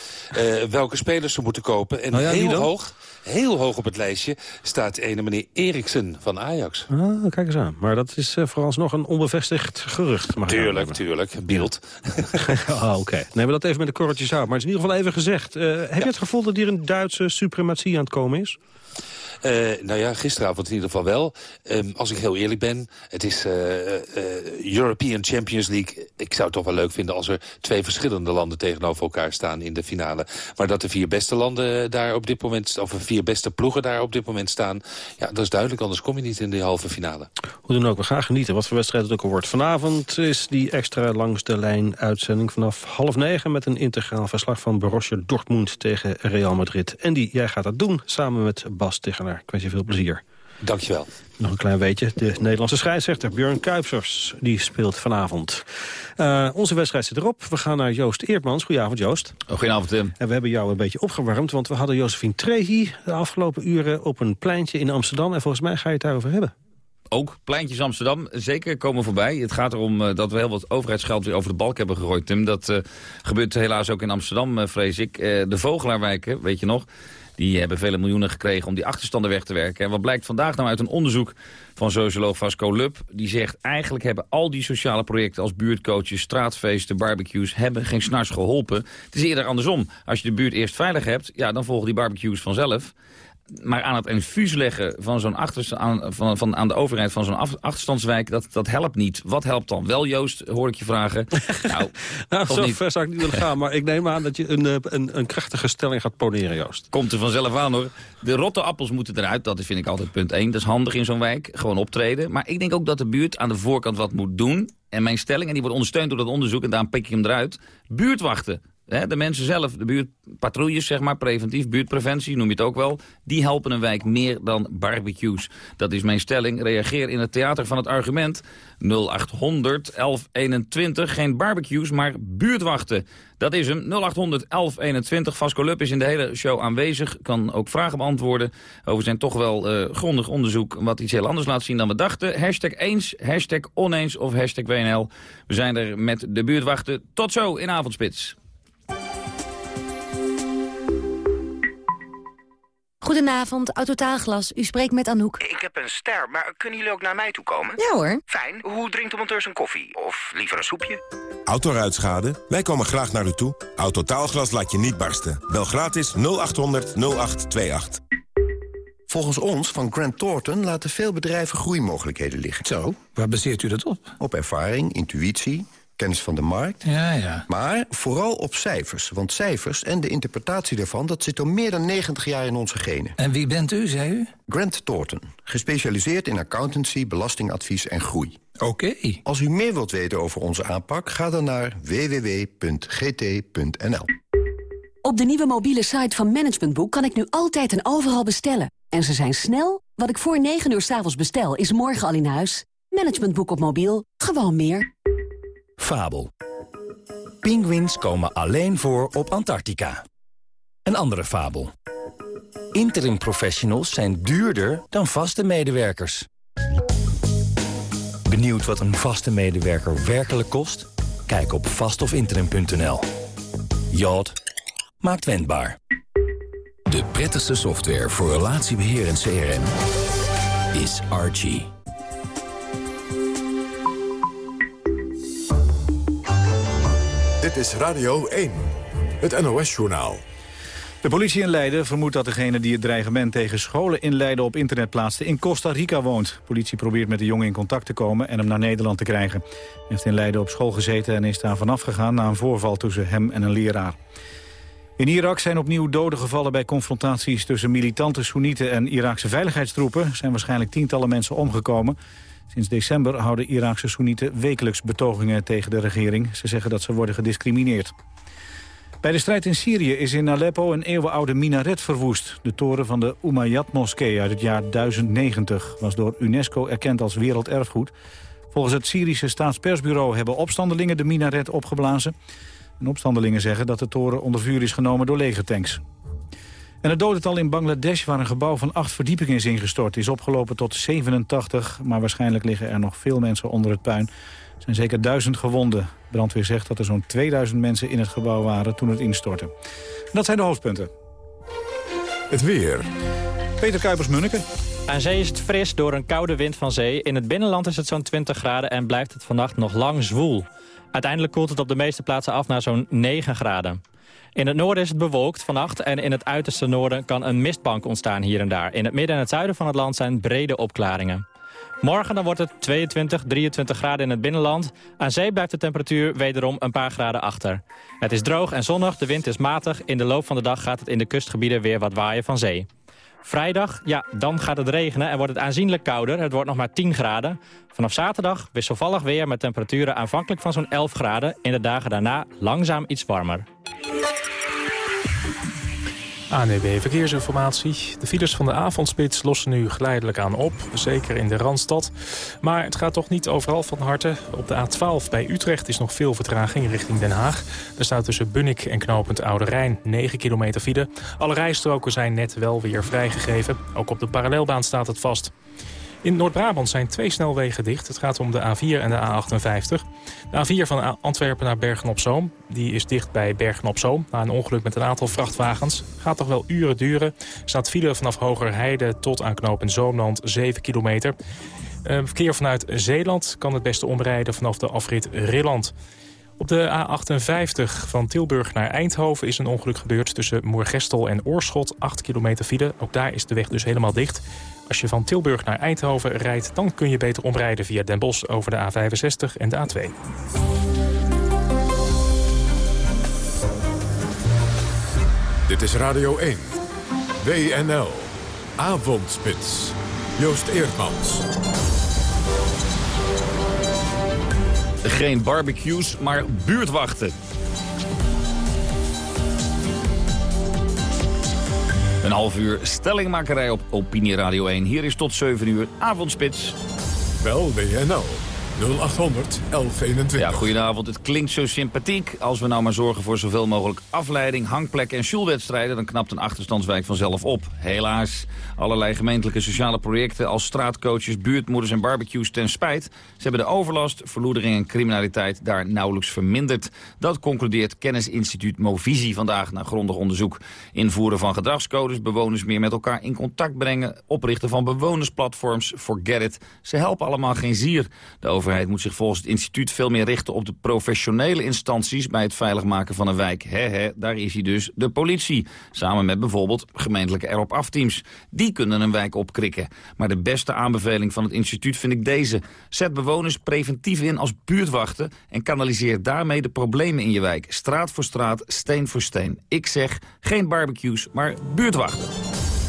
welke spelers ze moeten kopen. En nou ja, heel hoog heel hoog op het lijstje staat ene meneer Eriksen van Ajax. Ah, kijk eens aan. Maar dat is uh, vooralsnog een onbevestigd gerucht. Mag tuurlijk, tuurlijk. Beeld. *laughs* ah, Oké. Okay. We dat even met de korreltjes uit. Maar het is in ieder geval even gezegd. Uh, heb ja. je het gevoel dat hier een Duitse suprematie aan het komen is? Uh, nou ja, gisteravond in ieder geval wel. Um, als ik heel eerlijk ben, het is uh, European Champions League. Ik zou het toch wel leuk vinden als er twee verschillende landen tegenover elkaar staan in de finale. Maar dat de vier beste landen daar op dit moment, of de vier beste ploegen daar op dit moment staan, ja, dat is duidelijk, anders kom je niet in de halve finale. Hoe dan ook, we gaan genieten wat voor wedstrijd het ook al wordt. Vanavond is die extra langs de lijn uitzending vanaf half negen met een integraal verslag van Borussia Dortmund tegen Real Madrid. En die, jij gaat dat doen samen met Bas Tegenaar. Ik wens je veel plezier. Dankjewel. Nog een klein beetje. De Nederlandse scheidsrechter Björn Kuipsers die speelt vanavond. Uh, onze wedstrijd zit erop. We gaan naar Joost Eertmans. Goedenavond Joost. Oh, goedenavond Tim. En we hebben jou een beetje opgewarmd. Want we hadden Josephine Trehi de afgelopen uren op een pleintje in Amsterdam. En volgens mij ga je het daarover hebben. Ook pleintjes Amsterdam, zeker komen voorbij. Het gaat erom uh, dat we heel wat overheidsgeld weer over de balk hebben gegooid, Tim. Dat uh, gebeurt helaas ook in Amsterdam, vrees ik. de Vogelaarwijken, weet je nog... Die hebben vele miljoenen gekregen om die achterstanden weg te werken. En wat blijkt vandaag nou uit een onderzoek van socioloog Vasco Lub? Die zegt eigenlijk hebben al die sociale projecten als buurtcoaches, straatfeesten, barbecues... hebben geen snars geholpen. Het is eerder andersom. Als je de buurt eerst veilig hebt, ja, dan volgen die barbecues vanzelf maar aan het infuus leggen van zo'n aan, van, van, aan de overheid van zo'n achterstandswijk, dat, dat helpt niet. Wat helpt dan wel, Joost, hoor ik je vragen? *laughs* nou, *laughs* nou zo ver zou ik niet willen gaan, maar ik neem aan dat je een, eh, een, een krachtige stelling gaat poneren, Joost. Komt er vanzelf aan, hoor. De rotte appels moeten eruit, dat vind ik altijd punt 1. Dat is handig in zo'n wijk, gewoon optreden. Maar ik denk ook dat de buurt aan de voorkant wat moet doen. En mijn stelling, en die wordt ondersteund door dat onderzoek, en daarom pik ik hem eruit. Buurtwachten De mensen zelf, de buurtpatrouilles, zeg maar, preventief, buurtpreventie, noem je het ook wel. Die helpen een wijk meer dan barbecues. Dat is mijn stelling. Reageer in het theater van het argument 0800 1121. Geen barbecues, maar buurtwachten. Dat is hem. 0800 1121. Vasco Lup is in de hele show aanwezig. Kan ook vragen beantwoorden over zijn toch wel uh, grondig onderzoek... wat iets heel anders laat zien dan we dachten. Hashtag eens, hashtag oneens of hashtag WNL. We zijn er met de buurtwachten. Tot zo in Avondspits. Goedenavond, Autotaalglas. U spreekt met Anouk. Ik heb een ster, maar kunnen jullie ook naar mij toe komen? Ja hoor. Fijn. Hoe drinkt de monteur zijn koffie? Of liever een soepje? Autoruitschade? Wij komen graag naar u toe. Autotaalglas laat je niet barsten. Bel gratis 0800 0828. Volgens ons van Grant Thornton laten veel bedrijven groeimogelijkheden liggen. Zo, waar baseert u dat op? Op ervaring, intuïtie kennis van de markt. Ja, ja. Maar vooral op cijfers. Want cijfers en de interpretatie daarvan... dat zit al meer dan 90 jaar in onze genen. En wie bent u, zei u? Grant Thornton. Gespecialiseerd in accountancy, belastingadvies en groei. Oké. Als u meer wilt weten over onze aanpak... ga dan naar www.gt.nl. Op de nieuwe mobiele site van Managementboek kan ik nu altijd en overal bestellen. En ze zijn snel. Wat ik voor 9 uur s'avonds bestel, is morgen al in huis. Managementboek op mobiel. Gewoon meer. Fabel. Pinguïns komen alleen voor op Antarctica. Een andere fabel. Interim professionals zijn duurder dan vaste medewerkers. Benieuwd wat een vaste medewerker werkelijk kost? Kijk op vastofinterim.nl. Jod maakt wendbaar. De prettigste software voor relatiebeheer en CRM is Archie. Dit is Radio 1, het NOS-journaal. De politie in Leiden vermoedt dat degene die het dreigement tegen scholen in Leiden op internet plaatste in Costa Rica woont. De politie probeert met de jongen in contact te komen en hem naar Nederland te krijgen. Hij heeft in Leiden op school gezeten en is daar vanaf gegaan na een voorval tussen hem en een leraar. In Irak zijn opnieuw doden gevallen bij confrontaties tussen militante Soenieten en Iraakse veiligheidstroepen. Er zijn waarschijnlijk tientallen mensen omgekomen. Sinds december houden Iraakse Soenieten wekelijks betogingen tegen de regering. Ze zeggen dat ze worden gediscrimineerd. Bij de strijd in Syrië is in Aleppo een eeuwenoude minaret verwoest. De toren van de Umayyad-moskee uit het jaar 1090 was door UNESCO erkend als werelderfgoed. Volgens het Syrische staatspersbureau hebben opstandelingen de minaret opgeblazen. En opstandelingen zeggen dat de toren onder vuur is genomen door legertanks. En het dodental in Bangladesh, waar een gebouw van acht verdiepingen is ingestort... is opgelopen tot 87, maar waarschijnlijk liggen er nog veel mensen onder het puin. Er zijn zeker duizend gewonden. De brandweer zegt dat er zo'n 2000 mensen in het gebouw waren toen het instortte. En dat zijn de hoofdpunten. Het weer. Peter Kuipers-Munneke. Aan zee is het fris door een koude wind van zee. In het binnenland is het zo'n 20 graden en blijft het vannacht nog lang zwoel. Uiteindelijk koelt het op de meeste plaatsen af naar zo'n 9 graden. In het noorden is het bewolkt vannacht en in het uiterste noorden kan een mistbank ontstaan hier en daar. In het midden en het zuiden van het land zijn brede opklaringen. Morgen dan wordt het 22, 23 graden in het binnenland. Aan zee blijft de temperatuur wederom een paar graden achter. Het is droog en zonnig, de wind is matig. In de loop van de dag gaat het in de kustgebieden weer wat waaien van zee. Vrijdag, ja, dan gaat het regenen en wordt het aanzienlijk kouder. Het wordt nog maar 10 graden. Vanaf zaterdag wisselvallig weer met temperaturen aanvankelijk van zo'n 11 graden. In de dagen daarna langzaam iets warmer. ANEB Verkeersinformatie. De files van de avondspits lossen nu geleidelijk aan op. Zeker in de Randstad. Maar het gaat toch niet overal van harte. Op de A12 bij Utrecht is nog veel vertraging richting Den Haag. Er staat tussen Bunnik en knooppunt Oude Rijn 9 kilometer file. Alle rijstroken zijn net wel weer vrijgegeven. Ook op de parallelbaan staat het vast. In Noord-Brabant zijn twee snelwegen dicht. Het gaat om de A4 en de A58. De A4 van Antwerpen naar Bergen-op-Zoom. Die is dicht bij Bergen-op-Zoom. Na een ongeluk met een aantal vrachtwagens. Gaat toch wel uren duren. Staat file vanaf Hogerheide tot aan knooppunt Zoomland 7 kilometer. Uh, verkeer vanuit Zeeland kan het beste omrijden vanaf de afrit Rilland. Op de A58 van Tilburg naar Eindhoven is een ongeluk gebeurd... tussen Moergestel en Oorschot, 8 kilometer file. Ook daar is de weg dus helemaal dicht. Als je van Tilburg naar Eindhoven rijdt... dan kun je beter omrijden via Den Bosch over de A65 en de A2. Dit is Radio 1. WNL. Avondspits. Joost Eerdmans. Geen barbecues, maar buurtwachten. Een half uur stellingmakerij op Opinie Radio 1. Hier is tot 7 uur avondspits. Bel WNL 0800 1121. Ja, goedenavond. Het klinkt zo sympathiek. Als we nou maar zorgen voor zoveel mogelijk afleiding, hangplekken en schoolwedstrijden... dan knapt een achterstandswijk vanzelf op. Helaas. Allerlei gemeentelijke sociale projecten als straatcoaches, buurtmoeders en barbecues ten spijt. Ze hebben de overlast, verloedering en criminaliteit daar nauwelijks verminderd. Dat concludeert kennisinstituut Movisie vandaag na grondig onderzoek. Invoeren van gedragscodes, bewoners meer met elkaar in contact brengen... oprichten van bewonersplatforms, forget it. Ze helpen allemaal geen zier. De overheid moet zich volgens het instituut veel meer richten op de professionele instanties bij het veilig maken van een wijk. He, he, daar is hij dus, de politie. Samen met bijvoorbeeld gemeentelijke erop afteams. Die kunnen een wijk opkrikken. Maar de beste aanbeveling van het instituut vind ik deze. Zet bewoners preventief in als buurtwachten en kanaliseer daarmee de problemen in je wijk. Straat voor straat, steen voor steen. Ik zeg, geen barbecues, maar buurtwachten.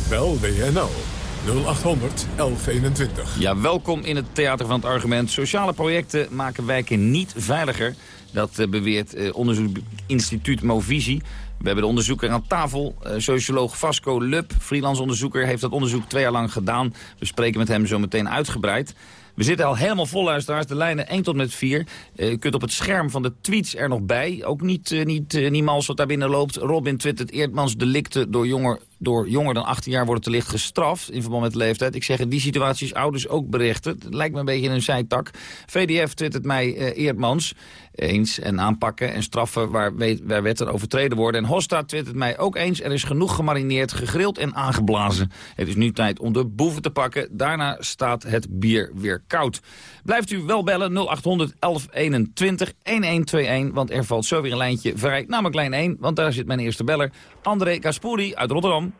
Bel WNL 0800 1121. Ja, welkom in het Theater van het Argument. Sociale projecten maken wijken niet veiliger. Dat eh, beweert eh, onderzoekinstituut Movisie. We hebben de onderzoeker aan tafel. Eh, socioloog Vasco Lub, freelance onderzoeker, heeft dat onderzoek twee jaar lang gedaan. We spreken met hem zo meteen uitgebreid. We zitten al helemaal vol, luisteraars. De lijnen 1 tot met 4. Uh, u kunt op het scherm van de tweets er nog bij. Ook niet, niet, uh, mals wat daar binnen loopt. Robin twittert Eerdmans delicten door jonger, door jonger dan 18 jaar worden te licht gestraft. In verband met de leeftijd. Ik zeg in die situaties ouders ook berichten. Het lijkt me een beetje een zijtak. VDF twittert mij Eerdmans eens. En aanpakken en straffen waar, waar wetten overtreden worden. En Hosta twittert mij ook eens. Er is genoeg gemarineerd, gegrild en aangeblazen. Het is nu tijd om de boeven te pakken. Daarna staat het bier weer koud. Blijft u wel bellen 0800 1121 1121. Want er valt zo weer een lijntje vrij. Namelijk lijn 1, want daar zit mijn eerste beller. André Kaspuri uit Rotterdam.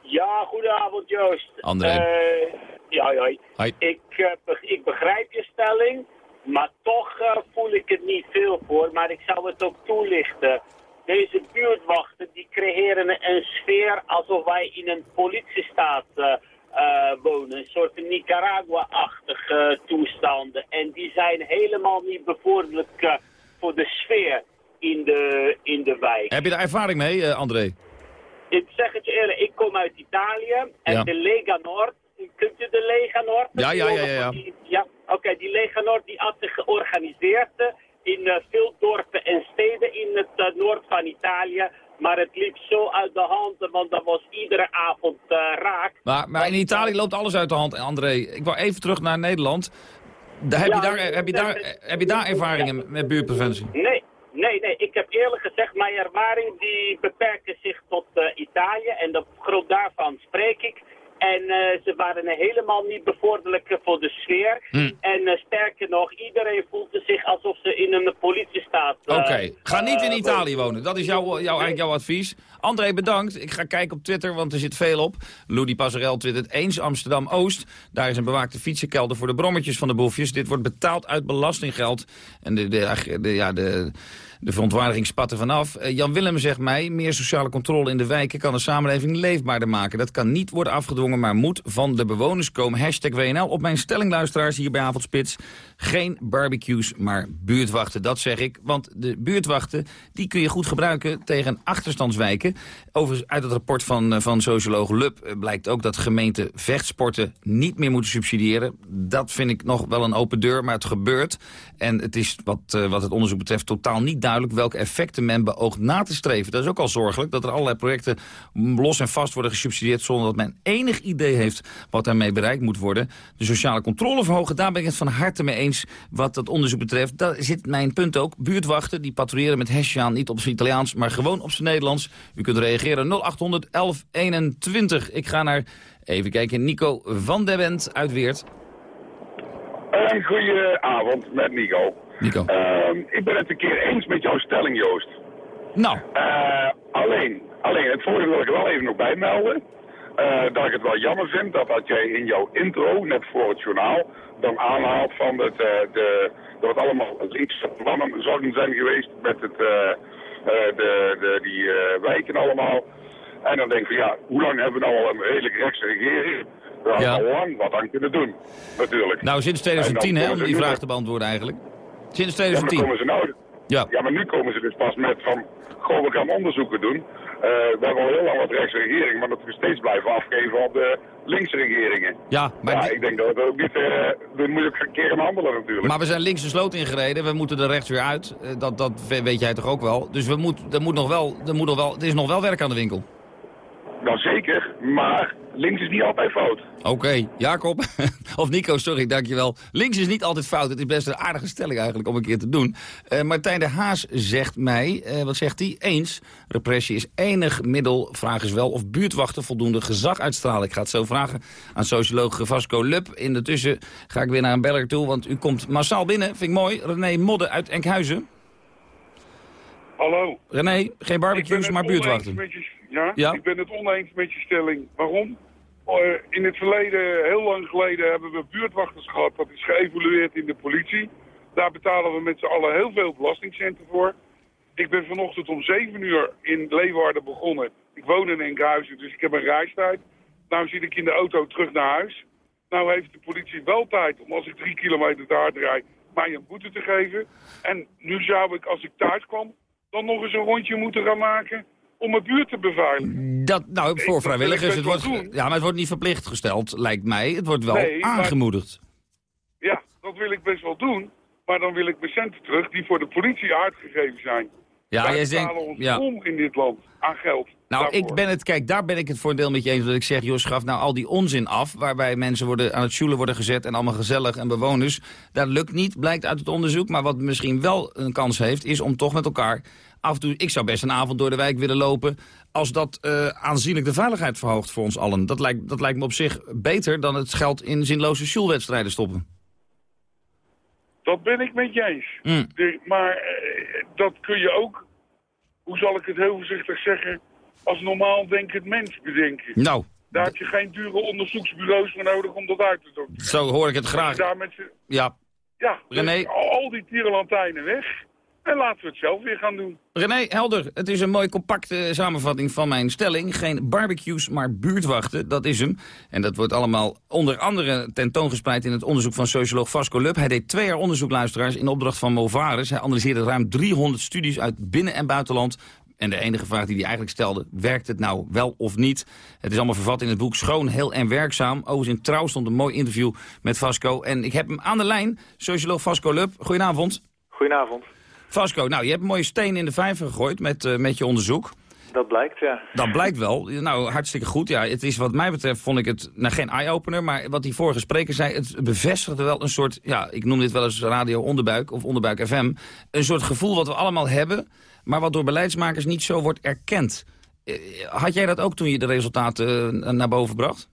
Ja, goedenavond Joost. André. Uh, ja, ja. Hoi. Ik, uh, ik begrijp je stelling. Maar toch uh, voel ik het niet veel voor, maar ik zou het ook toelichten. Deze buurtwachten die creëren een sfeer alsof wij in een politiestaat wonen. Een soort Nicaragua-achtige toestanden. En die zijn helemaal niet bevorderlijk voor de sfeer in de, in de wijk. Heb je daar ervaring mee, André? Ik zeg het je eerlijk, ik kom uit Italië en Ja. de Lega Nord, kunt u de Lega Nord? Ja, ja, ja, ja, ja. Ja Oké, die Lega Nord die had zich georganiseerd eh, in eh, veel dorpen en steden in het eh, noord van Italië. Maar het liep zo uit de hand, want dat was iedere avond eh, raak. Maar, maar in Italië loopt alles uit de hand, André. Ik wou even terug naar Nederland. Da- heb, Ja, je daar, heb, je daar, nee. heb je daar ervaringen met- met buurtpreventie? Nee, nee, nee. Ik heb eerlijk gezegd, mijn ervaring die beperken zich tot eh, Italië. En de groot daarvan spreek ik. En eh, ze waren helemaal niet bevorderlijk voor de sfeer. Hm. En eh, sterker nog, iedereen voelde zich alsof ze in een politiestaat... eh, Oké, ga niet in Italië wonen. Dat is jouw, jouw, eigenlijk jouw advies. André, bedankt. Ik ga kijken op Twitter, want er zit veel op. Ludi Passerel twittert eens Amsterdam-Oost. Daar is een bewaakte fietsenkelder voor de brommetjes van de boefjes. Dit wordt betaald uit belastinggeld. En de, de, de, ja, de, de verontwaardiging spat er vanaf. Eh, Jan Willem zegt mij, meer sociale controle in de wijken kan de samenleving leefbaarder maken. Dat kan niet worden afgedwongen, maar moet van de bewoners komen. Hashtag WNL. Op mijn stelling, luisteraars, hier bij Avondspits. Geen barbecues, maar buurtwachten. Dat zeg ik, want de buurtwachten die kun je goed gebruiken tegen achterstandswijken. Overigens, uit het rapport van, eh, van socioloog Lub eh, blijkt ook dat gemeenten vechtsporten niet meer moeten subsidiëren. Dat vind ik nog wel een open deur, maar het gebeurt. En het is wat, wat het onderzoek betreft totaal niet duidelijk welke effecten men beoogt na te streven. Dat is ook al zorgelijk, dat er allerlei projecten los en vast worden gesubsidieerd zonder dat men enig idee heeft wat daarmee bereikt moet worden. De sociale controle verhogen, daar ben ik het van harte mee eens wat dat onderzoek betreft. Daar zit mijn punt ook. Buurtwachten, die patrouilleren met hesjaan, niet op zijn Italiaans, maar gewoon op zijn Nederlands. U kunt reageren 0800 1121. Ik ga naar, even kijken, Nico van der Bent uit Weert. Een goede avond met Nico. Nico. Ehm, ik ben het een keer eens met jouw stelling, Joost. Nou. alleen, alleen, het voordeel wil ik er wel even nog bij melden. eh, dat ik het wel jammer vind dat dat jij in jouw intro, net voor het journaal, dan aanhaalt van dat, eh, de, dat het allemaal linkse plannen zouden zijn geweest met het, eh, eh, de, de, die eh, wijken allemaal. En dan denk ik van ja, hoe lang hebben we nou al een redelijk rechtse regering? We hadden Ja. al lang wat aan kunnen doen, natuurlijk. Nou, sinds En 2010 dan hè, om die vraag te beantwoorden eigenlijk. Sinds Ja, maar 2010. komen ze nou, Ja. ja, maar nu komen ze dus pas met van, goh, we gaan onderzoeken doen. Eh, we hebben al heel lang wat rechtse regering, maar dat we steeds blijven afgeven op de linkse regeringen. Ja, maar, ja, die- ik denk dat het ook niet, uh, daar moet je ook een keer aan handelen natuurlijk. maar we zijn links de sloot ingereden. We moeten er rechts weer uit. Eh, Dat, dat weet jij toch ook wel. Dus we moet, er, moet nog wel, er, moet nog wel, er is nog wel werk aan de winkel. Nou zeker, maar links is niet altijd fout. Oké, Jacob. *laughs* of Nico, sorry, dankjewel. Links is niet altijd fout. Het is best een aardige stelling eigenlijk om een keer te doen. Eh, Martijn de Haas zegt mij, eh, wat zegt hij? Eens, repressie is enig middel. Vraag is wel of buurtwachten voldoende gezag uitstralen. Ik ga het zo vragen aan socioloog Vasco Lub. In de tussen ga ik weer naar een beller toe, want u komt massaal binnen. Vind ik mooi. René Modde uit Enkhuizen. Hallo. René, geen barbecues, maar buurtwachten. Ja? Ja? ik ben het oneens met je stelling. Waarom? Eh, in het verleden, heel lang geleden, hebben we buurtwachters gehad. Dat is geëvolueerd in de politie. Daar betalen we met z'n allen heel veel belastingcenten voor. Ik ben vanochtend om 7 uur in Leeuwarden begonnen. Ik woon in Enkhuizen, dus ik heb een reistijd. Nou zit ik in de auto terug naar huis. Nou heeft de politie wel tijd om als ik drie kilometer te hard rijd mij een boete te geven. En nu zou ik, als ik thuis kwam, dan nog eens een rondje moeten gaan maken om mijn buurt te beveiligen. Dat, nou, voor vrijwilligers. wil Het wordt, doen. ja, maar het wordt niet verplicht gesteld, lijkt mij. Het wordt wel Nee, maar- aangemoedigd. Ja, dat wil ik best wel doen. Maar dan wil ik mijn centen terug die voor de politie uitgegeven zijn. Ja, Wij jij denkt- ons ja. om in dit land aan geld. Nou, daarvoor. ik ben het, kijk, daar ben ik het voor een deel met je eens. Dat ik zeg, joh, schaf nou al die onzin af. Waarbij mensen worden, aan het sjoelen worden gezet en allemaal gezellig en bewoners. Dat lukt niet, blijkt uit het onderzoek. Maar wat misschien wel een kans heeft, is om toch met elkaar af en toe... Ik zou best een avond door de wijk willen lopen. Als dat eh, aanzienlijk de veiligheid verhoogt voor ons allen. Dat lijkt, dat lijkt me op zich beter dan het geld in zinloze sjoelwedstrijden stoppen. Dat ben ik met je eens. Mm. De- maar eh, dat kun je ook, hoe zal ik het heel voorzichtig zeggen, als normaal denkend mens bedenken. Nou, Daar heb je geen dure onderzoeksbureaus voor nodig om dat uit te doen. zo hoor ik het graag. Daar met Ja, ja, René. dus al, al die tierenlantijnen weg. En laten we het zelf weer gaan doen. René, helder. Het is een mooi compacte samenvatting van mijn stelling. Geen barbecues, maar buurtwachten. Dat is hem. En dat wordt allemaal onder andere tentoongespreid in het onderzoek van socioloog Vasco Lub. Hij deed twee jaar onderzoek, luisteraars, in opdracht van Movares. Hij analyseerde ruim 300 studies uit binnen- en buitenland. En de enige vraag die hij eigenlijk stelde, werkt het nou wel of niet? Het is allemaal vervat in het boek Schoon, Heel en Werkzaam. Overigens in Trouw stond een mooi interview met Vasco. En ik heb hem aan de lijn, socioloog Vasco Lub. Goedenavond. Goedenavond. Vasco, nou, je hebt een mooie steen in de vijver gegooid met, eh, met je onderzoek. Dat blijkt, ja. Dat blijkt wel. Nou, hartstikke goed. Ja, het is wat mij betreft, vond ik het nou, geen eye-opener. Maar wat die vorige spreker zei, het bevestigde wel een soort... Ja, ik noem dit wel eens radio onderbuik of onderbuik FM. Een soort gevoel wat we allemaal hebben, maar wat door beleidsmakers niet zo wordt erkend. Eh, Had jij dat ook toen je de resultaten eh, naar boven bracht?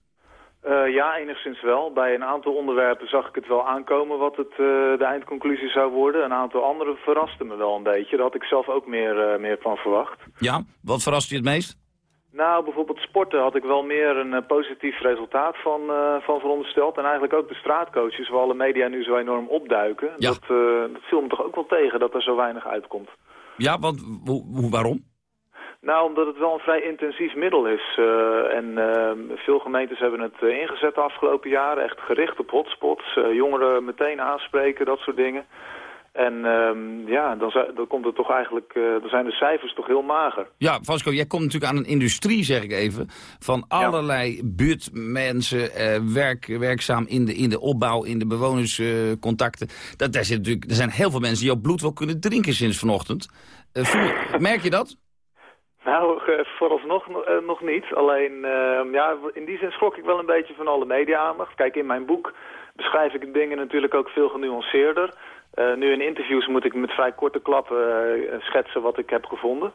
Eh, ja, enigszins wel. Bij een aantal onderwerpen zag ik het wel aankomen wat het, eh, de eindconclusie zou worden. Een aantal andere verrasten me wel een beetje. Daar had ik zelf ook meer, eh, meer van verwacht. Ja, wat verrast je het meest? Nou, bijvoorbeeld sporten had ik wel meer een positief resultaat van, van verondersteld. En eigenlijk ook de straatcoaches, waar alle media nu zo enorm opduiken. Ja. Dat, dat viel me toch ook wel tegen dat er zo weinig uitkomt. Ja, want hoe- waarom? Nou, omdat het wel een vrij intensief middel is. eh, en eh, veel gemeentes hebben het eh, ingezet de afgelopen jaren. Echt gericht op hotspots. jongeren meteen aanspreken, dat soort dingen. En ehm, ja, dan, komt het toch eigenlijk... dan zijn de cijfers toch heel mager. Ja, Vasco, jij komt natuurlijk aan een industrie, zeg ik even, van allerlei buurtmensen, werk, werkzaam in de, in de opbouw, in de bewonerscontacten. dat, daar, zit natuurlijk, er zijn heel veel mensen die jouw bloed wel kunnen drinken sinds vanochtend. Voel- *laughs* merk je dat? Nou, eh, vooralsnog no- eh, nog niet. Alleen, ehm, ja, in die zin schrok ik wel een beetje van alle media-aandacht. Kijk, in mijn boek beschrijf ik dingen natuurlijk ook veel genuanceerder. Eh, nu in interviews moet ik met vrij korte klappen schetsen wat ik heb gevonden.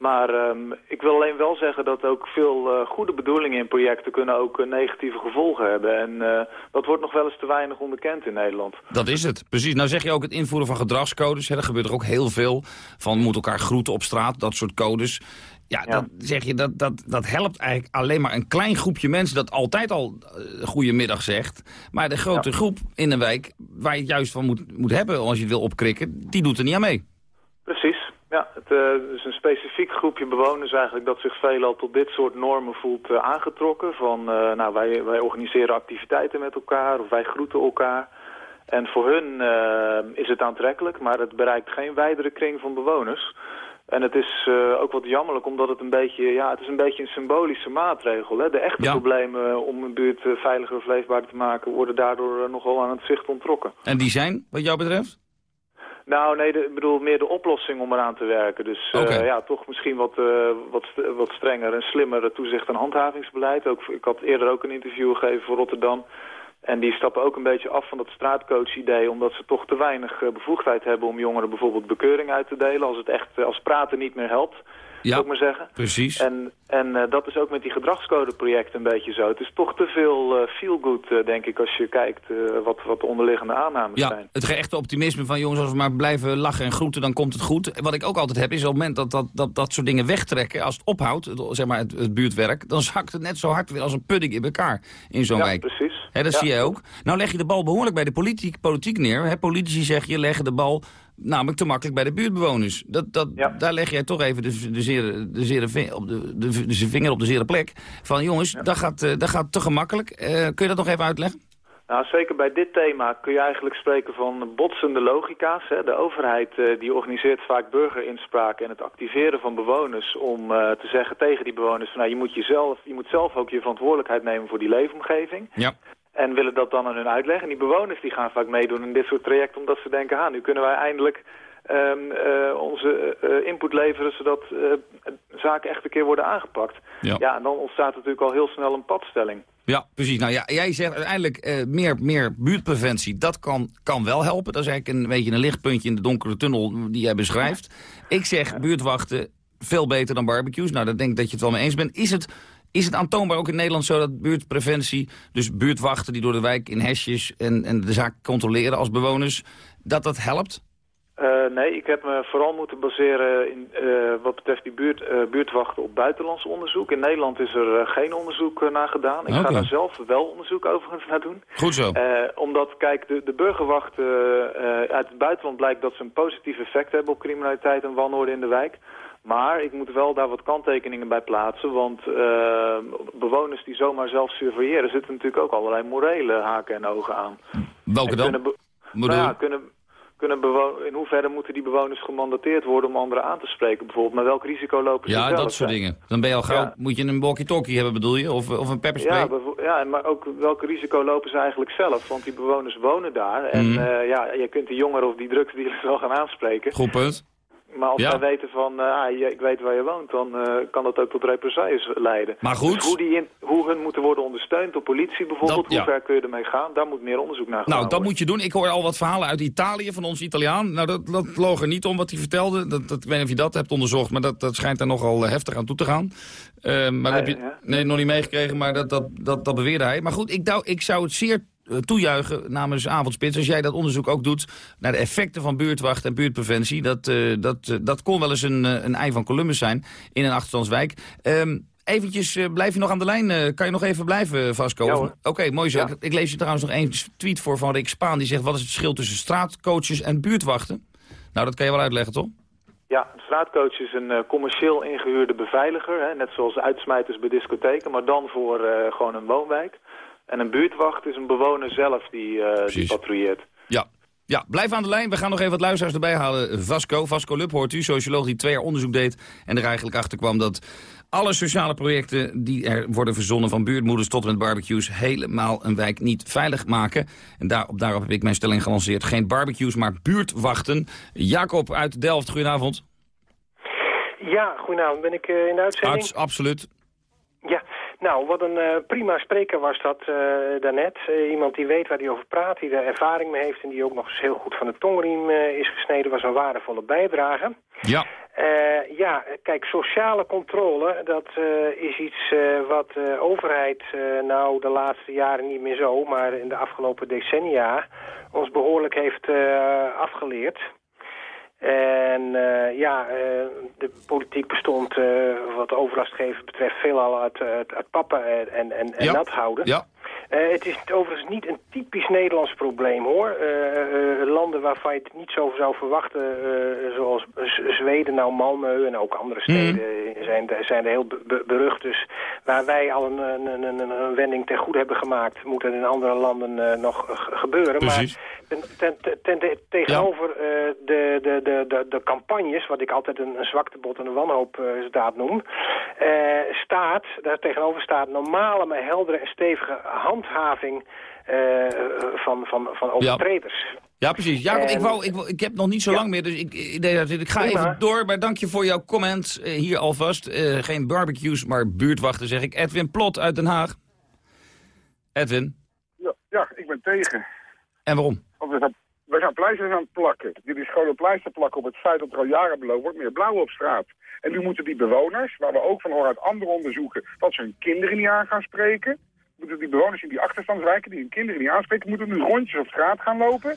Maar ehm, ik wil alleen wel zeggen dat ook veel eh, goede bedoelingen in projecten kunnen ook eh, negatieve gevolgen hebben. En eh, dat wordt nog wel eens te weinig onderkend in Nederland. Dat is het, precies. Nou zeg je ook het invoeren van gedragscodes. Hè, er gebeurt er ook heel veel van moet elkaar groeten op straat, dat soort codes. Ja, Dat, zeg je, dat, dat, dat helpt eigenlijk alleen maar een klein groepje mensen... dat altijd al uh, goedemiddag zegt. Maar de grote groep in een wijk waar je het juist van moet, moet hebben... als je het wil opkrikken, die doet er niet aan mee. Ja, het uh, is een specifiek groepje bewoners eigenlijk dat zich veelal tot dit soort normen voelt uh, aangetrokken. Van, uh, nou, wij, wij organiseren activiteiten met elkaar of wij groeten elkaar. En voor hun eh, is het aantrekkelijk, maar het bereikt geen wijdere kring van bewoners. En het is eh, ook wat jammerlijk, omdat het een beetje, ja, het is een beetje een symbolische maatregel. Hè? De echte problemen om een buurt eh, veiliger of leefbaar te maken, worden daardoor eh, nogal aan het zicht ontrokken. En die zijn, wat jou betreft? Nou, nee, de- ik bedoel meer de oplossing om eraan te werken. Dus eh, ja, toch misschien wat, eh, wat, wat strenger en slimmer toezicht- en handhavingsbeleid. Ook, ik had eerder ook een interview gegeven voor Rotterdam. En die stappen ook een beetje af van dat straatcoach-idee... omdat ze toch te weinig eh, bevoegdheid hebben om jongeren bijvoorbeeld bekeuring uit te delen... als het echt als praten niet meer helpt, Ja, zou ik maar zeggen. precies. En, en eh, dat is ook met die gedragscodeproject een beetje zo. Het is toch te veel eh, feel-good, eh, denk ik, als je kijkt wat, wat de onderliggende aannames Ja, zijn. het echte optimisme van jongens, als we maar blijven lachen en groeten, dan komt het goed. Wat ik ook altijd heb, is op het moment dat dat, dat, dat soort dingen wegtrekken, als het ophoudt, het- zeg maar het, het buurtwerk, dan zakt het net zo hard weer als een pudding in elkaar in zo'n Ja, wijk. precies. Hè, dat Ja. zie je ook. Nou leg je de bal behoorlijk bij de politiek, politiek neer. Politici zeg je, leggen de bal namelijk te makkelijk bij de buurtbewoners. Dat, dat, Daar leg jij toch even de, de, zere, de, zere op de, de, de vinger op de zere plek. Van jongens, dat, gaat, eh, dat gaat te gemakkelijk. Eh, kun je dat nog even uitleggen? Nou, zeker bij dit thema kun je eigenlijk spreken van botsende logica's. Hè. De overheid eh, die organiseert vaak burgerinspraak en het activeren van bewoners om te zeggen tegen die bewoners van nou, je moet, jezelf, je moet zelf ook je verantwoordelijkheid nemen voor die leefomgeving. Ja. En willen dat dan aan hun uitleggen. En die bewoners die gaan vaak meedoen in dit soort trajecten omdat ze denken, ah, nu kunnen wij eindelijk ehm, eh, onze eh, input leveren zodat eh, zaken echt een keer worden aangepakt. Ja. en dan ontstaat natuurlijk al heel snel een padstelling. Ja, precies. Nou ja, jij zegt uiteindelijk meer, meer buurtpreventie. Dat kan, kan wel helpen. Dat is eigenlijk een beetje een lichtpuntje in de donkere tunnel die jij beschrijft. Ik zeg buurtwachten veel beter dan barbecues. Nou, daar denk ik dat je het wel mee eens bent. Is het, is het aantoonbaar ook in Nederland zo dat buurtpreventie... dus buurtwachten die door de wijk in hesjes en, en de zaak controleren als bewoners... dat dat helpt? Eh, nee, ik heb me vooral moeten baseren in, eh, wat betreft die buurt, eh, buurtwachten op buitenlands onderzoek. In Nederland is er geen onderzoek naar gedaan. Ik ga daar zelf wel onderzoek overigens naar doen. Goed zo. Omdat, kijk, de, de burgerwachten uit het buitenland blijkt dat ze een positief effect hebben op criminaliteit en wanorde in de wijk. Maar ik moet wel daar wat kanttekeningen bij plaatsen, want eh, bewoners die zomaar zelf surveilleren zitten natuurlijk ook allerlei morele haken en ogen aan. Welke En dan? kunnen nou ja, kunnen, kunnen in hoeverre moeten die bewoners gemandateerd worden om anderen aan te spreken bijvoorbeeld? Maar welk risico lopen ze Ja, dat soort dingen. Dan ben je al gauw, Ja. moet je een walkie-talkie hebben bedoel je? Of, of een pepperspray? Ja, ja, maar ook welk risico lopen ze eigenlijk zelf? Want die bewoners wonen daar. En Mhm. eh, ja, je kunt die jongeren of die drugsdealers wel gaan aanspreken. Goed punt. Maar als Ja. zij weten van, eh, ah, ik weet waar je woont, dan eh, kan dat ook tot represailles leiden. Maar goed. Dus hoe, die in, hoe hun moeten worden ondersteund door politie bijvoorbeeld, Dat- ja. hoe ver kun je ermee gaan? Daar moet meer onderzoek naar gedaan Nou, dat moet je doen. Ik hoor al wat verhalen uit Italië van ons Italiaan. Nou, dat, dat loog er niet om wat hij vertelde. Dat, dat, ik weet niet of je dat hebt onderzocht, maar dat, dat schijnt daar nogal eh, heftig aan toe te gaan. Maar dat heb je ja. nee, nog niet meegekregen, maar dat, dat, dat, dat beweerde hij. Maar goed, ik, dou- ik zou het zeer toejuichen namens Avondspits... als jij dat onderzoek ook doet naar de effecten van buurtwacht en buurtpreventie. Dat, eh, dat, eh, dat kon wel eens een, eh, een ei van Columbus zijn in een achterstandswijk. Ehm eventjes, eh, blijf je nog aan de lijn? Eh, kan je nog even blijven, Vasco? Ja. Oké, mooi zo. Ja. Ik, lees je trouwens nog één tweet voor van Rick Spaan. Die zegt, wat is het verschil tussen straatcoaches en buurtwachten? Nou, dat kan je wel uitleggen, toch? Ja, een straatcoach is een eh, commercieel ingehuurde beveiliger. Hè, net zoals uitsmijters bij discotheken, maar dan voor eh, gewoon een woonwijk. En een buurtwacht is een bewoner zelf die, eh, die patrouilleert. Ja. Ja, blijf aan de lijn. We gaan nog even wat luisteraars erbij halen. Vasco, Vasco Lub hoort u, socioloog die twee jaar onderzoek deed... en er eigenlijk achter kwam dat alle sociale projecten... die er worden verzonnen van buurtmoeders tot en met barbecues... helemaal een wijk niet veilig maken. En daarop, daarop heb ik mijn stelling gelanceerd. Geen barbecues, maar buurtwachten. Jacob uit Delft, goedenavond. Ja, goedenavond. Ben ik eh, in de uitzending? Arts, absoluut. Ja, nou, wat een eh, prima spreker was dat eh, daarnet. Eh, iemand die weet waar hij over praat, die er ervaring mee heeft... en die ook nog eens heel goed van de tongriem is gesneden... was een waardevolle bijdrage. Ja. Ja, kijk, sociale controle, dat is iets wat de overheid, nou de laatste jaren niet meer zo, maar in de afgelopen decennia ons behoorlijk heeft afgeleerd. En eh, ja, eh, de politiek bestond eh, wat overlastgeven betreft veelal uit, uit, uit pappen en, en, en Ja. nat houden. Ja. Eh, het is overigens niet een typisch Nederlands probleem, hoor. Eh, eh, landen waarvan je het niet zo zou verwachten, zoals Zweden, nou Malmö en ook andere steden zijn, zijn er heel be- be- berucht. Dus waar wij al een, een, een, een, wending ten goede hebben gemaakt, moet dat in andere landen nog gebeuren. Precies. Maar ten, ten, tegenover de, de, de, de, de campagnes, wat ik altijd een, een zwaktebod en een wanhoopdaad noem, staat, daar tegenover staat normale, maar heldere en stevige handhaving eh, van, van, van overtreders. Ja, precies. Jacob, ik, En- wou, ik, wou- ik heb nog niet zo lang meer, dus ik, ik, ga Prima. even door. Maar dank je voor jouw comment eh, hier alvast. Eh, geen barbecues, maar buurtwachten zeg ik. Edwin Plot uit Den Haag. Edwin, Ja, ja, ik ben tegen. en waarom? Want we zijn, we zijn pleisters aan het plakken. Jullie is gewoon een pleister plakken op het feit dat er al jaren beloofd wordt meer blauw op straat. En nu moeten die bewoners, waar we ook van horen uit andere onderzoeken, dat ze hun kinderen niet aan gaan spreken. Die bewoners in die achterstandswijken die hun kinderen niet aanspreken, moeten nu rondjes op straat gaan lopen.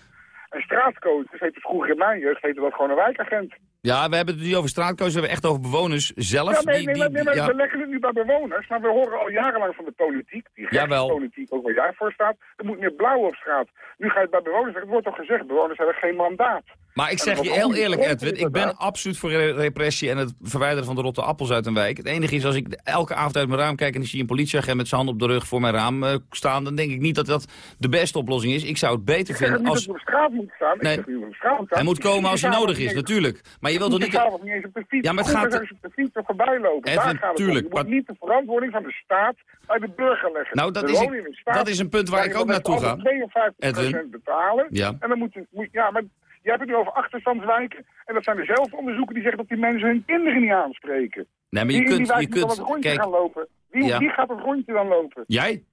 En straatcoaches, heette vroeger in mijn jeugd, heette dat gewoon een wijkagent. Ja, we hebben het niet over straatkozen, we hebben echt over bewoners zelf. Ja, nee, die- nee, die- nee, ja. we leggen het nu bij bewoners, maar we horen al jarenlang van de politiek, die politiek ook waar jij voor staat, er moet meer blauw op straat. Nu ga je het bij bewoners zeggen, het wordt toch gezegd, bewoners hebben geen mandaat. Maar ik zeg je heel eerlijk, Edwin, ik ben absoluut voor re- repressie en het verwijderen van de rotte appels uit een wijk. Het enige is, als ik elke avond uit mijn raam kijk en ik zie een politieagent met zijn hand op de rug voor mijn raam eh, staan, dan denk ik niet dat dat de beste oplossing is. Ik zou het beter Ik vinden als... hij moet Nee. hij moet staan. Hij moet komen als hij nodig is, natuurlijk. Maar je wilt toch die niet... eens op de fiets. Ja, maar het gaat- zijn ze op de fiets voorbij lopen. Edwin, Daar gaat het tuurlijk, om. Je moet maar- niet de verantwoording van de staat bij de burger leggen. Nou, dat is- een staat dat is een punt waar ik ook naartoe ga. 52% Edwin. betalen. Ja. En dan moet je, moet, ja, maar je hebt het nu over achterstandswijken. En dat zijn dezelfde onderzoeken die zeggen dat die mensen hun kinderen niet aanspreken. Nee, maar je die kunt... wijk Je kunt het gaan lopen? Wie, Ja. wie gaat het rondje dan lopen? jij?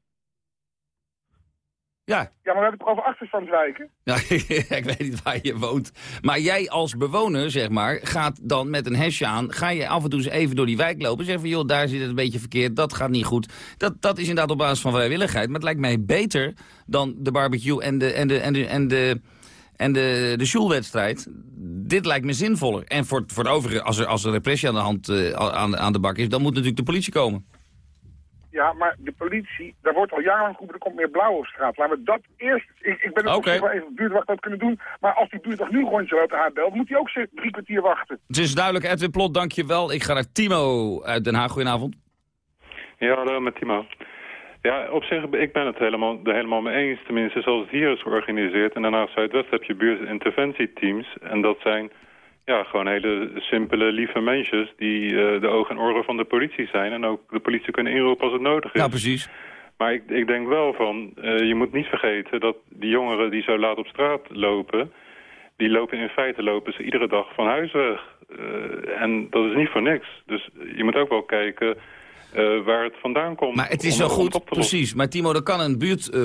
Ja, Ja, maar we hebben het over achterstandswijken? *laughs* Ja, ik weet niet waar je woont. Maar jij als bewoner, zeg maar, gaat dan met een hesje aan... ga je af en toe eens even door die wijk lopen... zeggen van, joh, daar zit het een beetje verkeerd, dat gaat niet goed. Dat, dat is inderdaad op basis van vrijwilligheid. Maar het lijkt mij beter dan de barbecue en de, en de, en de, en de, en de, de schoolwedstrijd. Dit lijkt me zinvoller. En voor, voor de overige, als er, als er repressie aan de, hand, eh, aan, aan de bak is... dan moet natuurlijk de politie komen. Ja, maar de politie, daar wordt al jarenlang geroepen, er komt meer blauw op straat. Laten we dat eerst, ik, ik ben zich wel even buurtwacht dat kunnen doen, maar als die buurtwacht nu rondje loopt haar belt, moet hij ook ze- drie kwartier wachten. Het is duidelijk, Edwin Plot, dank je wel. Ik ga naar Timo uit Den Haag. Goedenavond. Ja, hallo met Timo. Ja, op zich, ik ben het helemaal, er helemaal mee eens. Tenminste, zoals het hier is georganiseerd. Den Haag Zuidwest heb je buurtinterventieteams. En dat zijn ja, gewoon hele simpele, lieve mensjes... die eh, de ogen en oren van de politie zijn. En ook de politie kunnen inroepen als het nodig is. Ja, precies. Maar ik, ik denk wel van, eh, je moet niet vergeten dat die jongeren die zo laat op straat lopen... die lopen in feite lopen ze iedere dag van huis weg. Eh, en dat is niet voor niks. Dus je moet ook wel kijken eh, waar het vandaan komt. Maar het is wel goed, precies. Maar Timo, dan kan een, buurt, eh,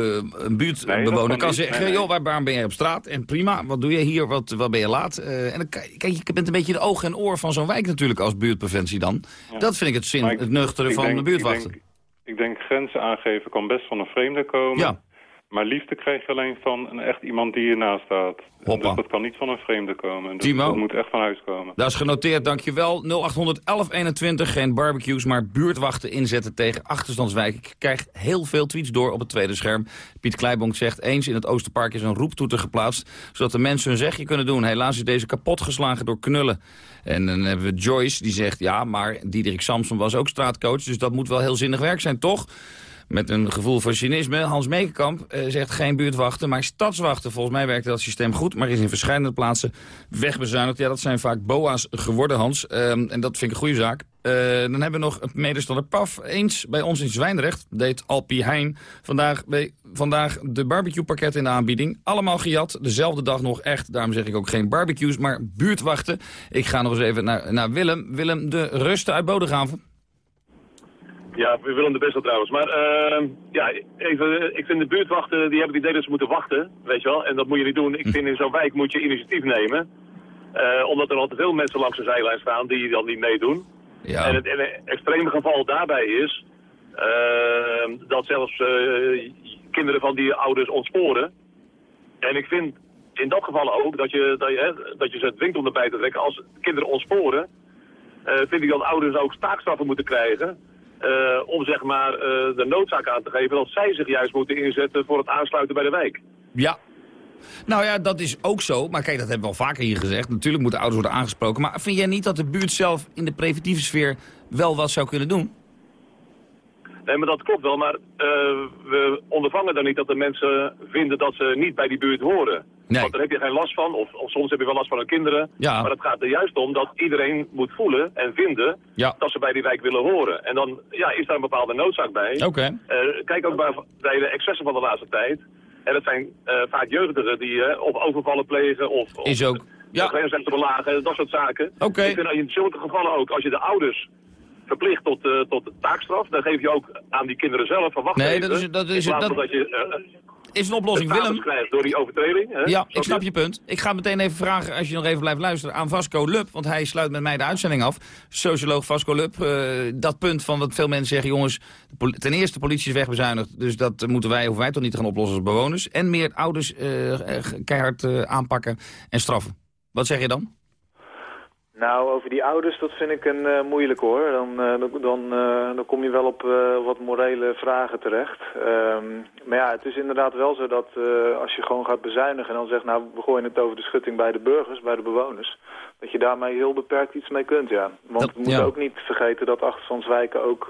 een buurtbewoner kan niet. zeggen... Nee, nee. joh, waar, waarom ben je op straat? En prima, wat doe je hier? Wat, wat ben je laat? Eh, en dan, kijk, je bent een beetje de oog en oor van zo'n wijk natuurlijk als buurtpreventie dan. Dat vind ik het zin, ik- het nuchtere van denk- de buurtwachten. Ik denk, ik denk grenzen aangeven kan best van een vreemde komen. Ja. Maar liefde krijg je alleen van een echt iemand die hiernaast staat. Hoppa. Dus dat kan niet van een vreemde komen. Dus Timo? dat moet echt van huis komen. Dat is genoteerd, dankjewel. 0800 1121, geen barbecues, maar buurtwachten inzetten tegen achterstandswijken. Ik krijg heel veel tweets door op het tweede scherm. Piet Kleibonk zegt, eens in het Oosterpark is een roeptoeter geplaatst... zodat de mensen hun zegje kunnen doen. Helaas is deze kapotgeslagen door knullen. En dan hebben we Joyce, die zegt, ja, maar Diederik Samson was ook straatcoach... dus dat moet wel heel zinnig werk zijn, toch? Met een gevoel voor cynisme. Hans Meekenkamp eh, zegt geen buurtwachten, maar stadswachten. Volgens mij werkt dat systeem goed, maar is in verschillende plaatsen wegbezuinigd. Ja, dat zijn vaak boa's geworden, Hans. Ehm, en dat vind ik een goede zaak. Eh, dan hebben we nog een medestander Paf. Eens bij ons in Zwijndrecht deed Alpie Heijn vandaag, vandaag de barbecuepakket in de aanbieding. Allemaal gejat, dezelfde dag nog echt. Daarom zeg ik ook geen barbecues, maar buurtwachten. Ik ga nog eens even naar, naar Willem. Willem de Rusten uit Bodegraven. Ja, we willen de beste trouwens. Maar eh, ja, even, ik vind de buurtwachten, die hebben het idee dat ze moeten wachten, weet je wel. En dat moet je niet doen. Ik vind in zo'n wijk moet je initiatief nemen. Eh, omdat er al te veel mensen langs de zijlijn staan die dan niet meedoen. Ja. En het, en het extreme geval daarbij is eh, dat zelfs eh, kinderen van die ouders ontsporen. En ik vind in dat geval ook dat je, dat je, hè, dat je ze dwingt om erbij te trekken. Als kinderen ontsporen, eh, vind ik dat ouders ook taakstraffen moeten krijgen. Eh, om zeg maar eh, de noodzaak aan te geven dat zij zich juist moeten inzetten voor het aansluiten bij de wijk. Ja. Nou ja, dat is ook zo. Maar kijk, dat hebben we al vaker hier gezegd. Natuurlijk moeten ouders worden aangesproken. Maar vind jij niet dat de buurt zelf in de preventieve sfeer wel wat zou kunnen doen? Nee, maar dat klopt wel. Maar eh, we ondervangen dan niet dat de mensen vinden dat ze niet bij die buurt horen. Nee. Want daar heb je geen last van. Of, of soms heb je wel last van hun kinderen. Ja. Maar het gaat er juist om dat iedereen moet voelen en vinden Ja. dat ze bij die wijk willen horen. En dan ja, is daar een bepaalde noodzaak bij. Oké. Eh, kijk ook bij, bij de excessen van de laatste tijd. En dat zijn eh, vaak jeugdigen die eh, of overvallen plegen of, of Is ook. ja. grenzen belagen, dat soort zaken. Oké. Ik vind in zulke gevallen ook, als je de ouders verplicht tot, eh, tot taakstraf, dan geef je ook aan die kinderen zelf van wacht Nee, dat is- dat is- dat- je eh, Is een oplossing, de Willem? krijgt door die overtreding. Hè? Ja, ik snap je punt. Ik ga meteen even vragen, als je nog even blijft luisteren, aan Vasco Lub. Want hij sluit met mij de uitzending af. Socioloog Vasco Lub. eh, dat punt van wat veel mensen zeggen, jongens... de ten eerste, politie is wegbezuinigd. Dus dat moeten wij, hoeven wij toch niet te gaan oplossen als bewoners. En meer ouders eh, eh, keihard eh, aanpakken en straffen. Wat zeg je dan? Nou, over die ouders, dat vind ik een eh, moeilijk hoor. Dan, eh, dan, eh, dan kom je wel op wat morele vragen terecht. Ehm, maar ja, het is inderdaad wel zo dat als je gewoon gaat bezuinigen en dan zegt, nou, we gooien het over de schutting bij de burgers, bij de bewoners, dat je daarmee heel beperkt iets mee kunt, ja. Want we moeten ja. ook niet vergeten dat achterstandswijken ook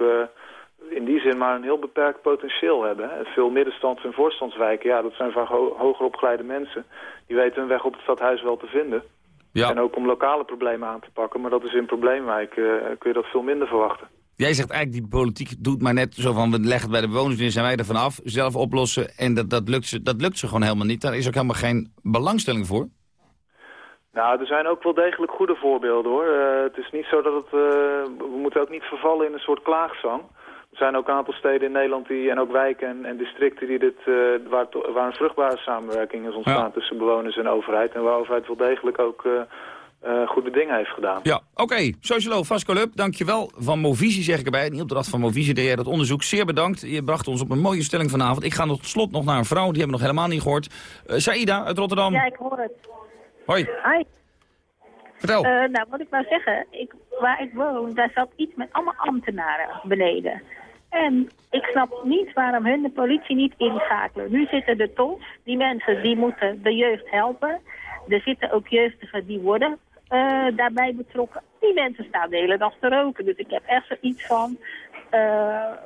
in die zin maar een heel beperkt potentieel hebben. Hè. Veel middenstands- en voorstandswijken, ja, dat zijn vaak ho hoger opgeleide mensen. Die weten hun weg op het stadhuis wel te vinden. Ja. En ook om lokale problemen aan te pakken. Maar dat is in probleemwijken, eh, kun je dat veel minder verwachten. Jij zegt eigenlijk, die politiek doet maar net zo van... we leggen het bij de bewoners in, zijn wij er vanaf, zelf oplossen. En dat, dat, lukt ze, dat lukt ze gewoon helemaal niet. Daar is ook helemaal geen belangstelling voor. Nou, er zijn ook wel degelijk goede voorbeelden hoor. Eh, het is niet zo dat het... eh, we moeten ook niet vervallen in een soort klaagzang. Er zijn ook een aantal steden in Nederland die, en ook wijken en, en districten die dit, eh, waar, to- waar een vruchtbare samenwerking is ontstaan Ja. tussen bewoners en overheid. En waar de overheid wel degelijk ook eh, eh, goede dingen heeft gedaan. Ja, oké. Socioloog Vasco Lub, dankjewel. Van Movisie zeg ik erbij. In opdracht van Movisie deed jij dat onderzoek. Zeer bedankt. Je bracht ons op een mooie stelling vanavond. Ik ga tot slot nog naar een vrouw, die hebben we nog helemaal niet gehoord. Eh Saïda uit Rotterdam. Ja, ik hoor het. Hoi. Hi. Vertel. Eh, nou, wat ik wou zeggen, ik, waar ik woon, daar zat iets met allemaal ambtenaren beneden. En ik snap niet waarom hun de politie niet inschakelen. Nu zitten de tons, die mensen die moeten de jeugd helpen. Er zitten ook jeugdigen die worden eh, daarbij betrokken. Die mensen staan de hele dag te roken. Dus ik heb echt zoiets van, eh,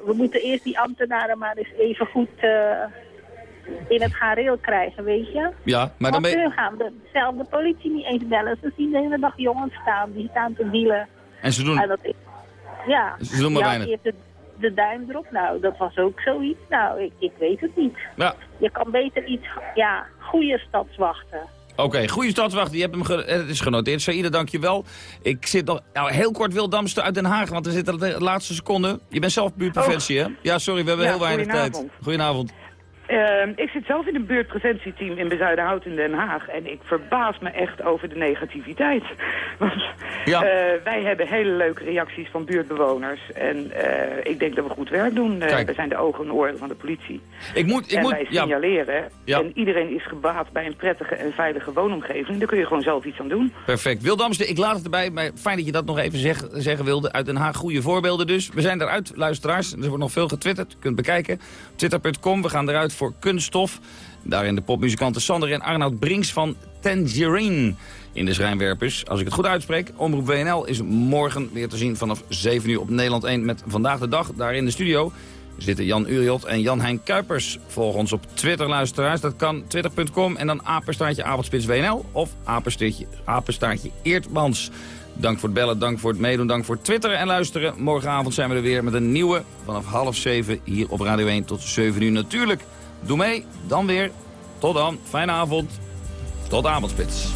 we moeten eerst die ambtenaren maar eens even goed eh, in het gareel krijgen, weet je. Ja, maar dan ben je... gaan de, zelf de politie niet eens bellen. Ze zien de hele dag jongens staan, die staan te wielen. En ze doen... En dat is, ja, Ze doen maar ja, weinig. De, duim erop. Nou, dat was ook zoiets. Nou, ik, ik weet het niet. Ja. Je kan beter iets, ja, goede stadswachten. Oké, goede stadswacht. Je hebt hem eh, het is genoteerd. Saïda, dankjewel. Ik zit nog nou, heel kort Wildamster uit Den Haag, want we zitten de laatste seconde. Je bent zelf buurtpreventie, hè? Ja, sorry, we hebben Ja, heel weinig tijd. goedenavond. Ehm, ik zit zelf in een buurtpreventieteam in Bezuidenhout in Den Haag. En ik verbaas me echt over de negativiteit. *laughs* Want Ja. eh, wij hebben hele leuke reacties van buurtbewoners. En eh, ik denk dat we goed werk doen. Eh, we zijn de ogen en oren van de politie. Ik moet... Ik en moet wij signaleren. Ja. En iedereen is gebaat bij een prettige en veilige woonomgeving. Daar kun je gewoon zelf iets aan doen. Perfect. Wildamster, ik laat het erbij, maar fijn dat je dat nog even zeg, zeggen wilde. Uit Den Haag, goede voorbeelden dus. We zijn eruit, luisteraars. Er wordt nog veel getwitterd. Je kunt bekijken. Twitter.com, we gaan eruit voor kunststof. Daarin de popmuzikanten Sander en Arnoud Brinks van Tangerine in de schrijnwerpers. Als ik het goed uitspreek, Omroep WNL is morgen weer te zien vanaf 7 uur op Nederland 1 met Vandaag de Dag. Daar in de studio zitten Jan Uriot en Jan-Hein Kuipers. Volg ons op Twitter, luisteraars. Dat kan twitter.com en dan apenstaartje avondspits WNL of apenstaartje, apenstaartje Eertmans. Dank voor het bellen, dank voor het meedoen, dank voor twitteren en luisteren. Morgenavond zijn we er weer met een nieuwe vanaf half zeven hier op Radio 1 tot 7 uur natuurlijk. Doe mee, dan weer. Tot dan, fijne avond. Tot avondspits.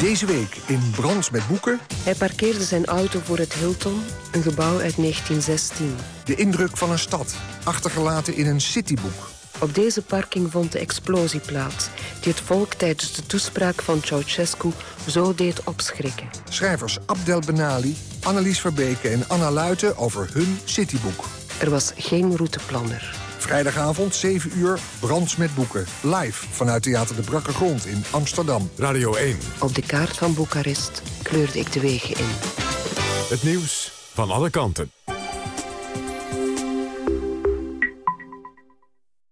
Deze week in Brands met Boeken... Hij parkeerde zijn auto voor het Hilton, een gebouw uit 1916. De indruk van een stad, achtergelaten in een cityboek. Op deze parking vond de explosie plaats... die het volk tijdens de toespraak van Ceausescu zo deed opschrikken. Schrijvers Abdel Benali, Annelies Verbeke en Anna Luiten over hun cityboek. Er was geen routeplanner. Vrijdagavond, 7 uur, Brands met Boeken. Live vanuit Theater de Brakke Grond in Amsterdam. Radio 1. Op de kaart van Boekarest kleurde ik de wegen in. Het nieuws van alle kanten.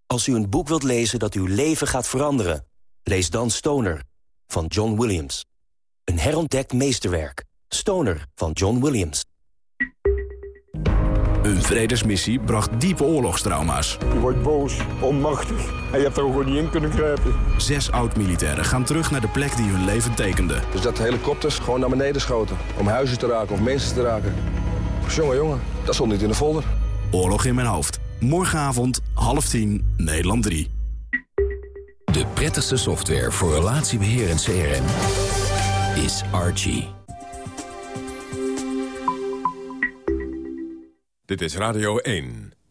Als u een boek wilt lezen dat uw leven gaat veranderen... lees dan Stoner van John Williams. Een herontdekt meesterwerk. Stoner van John Williams. Een vredesmissie bracht diepe oorlogstrauma's. Je wordt boos, onmachtig en je hebt er ook gewoon niet in kunnen grijpen. Zes oud-militairen gaan terug naar de plek die hun leven tekende. Dus dat de helikopters gewoon naar beneden schoten. Om huizen te raken of mensen te raken. Jongen, jongen, dat stond niet in de folder. Oorlog in mijn hoofd. Morgenavond, half tien, Nederland 3. De prettigste software voor relatiebeheer en CRM is Archie. Dit is Radio 1.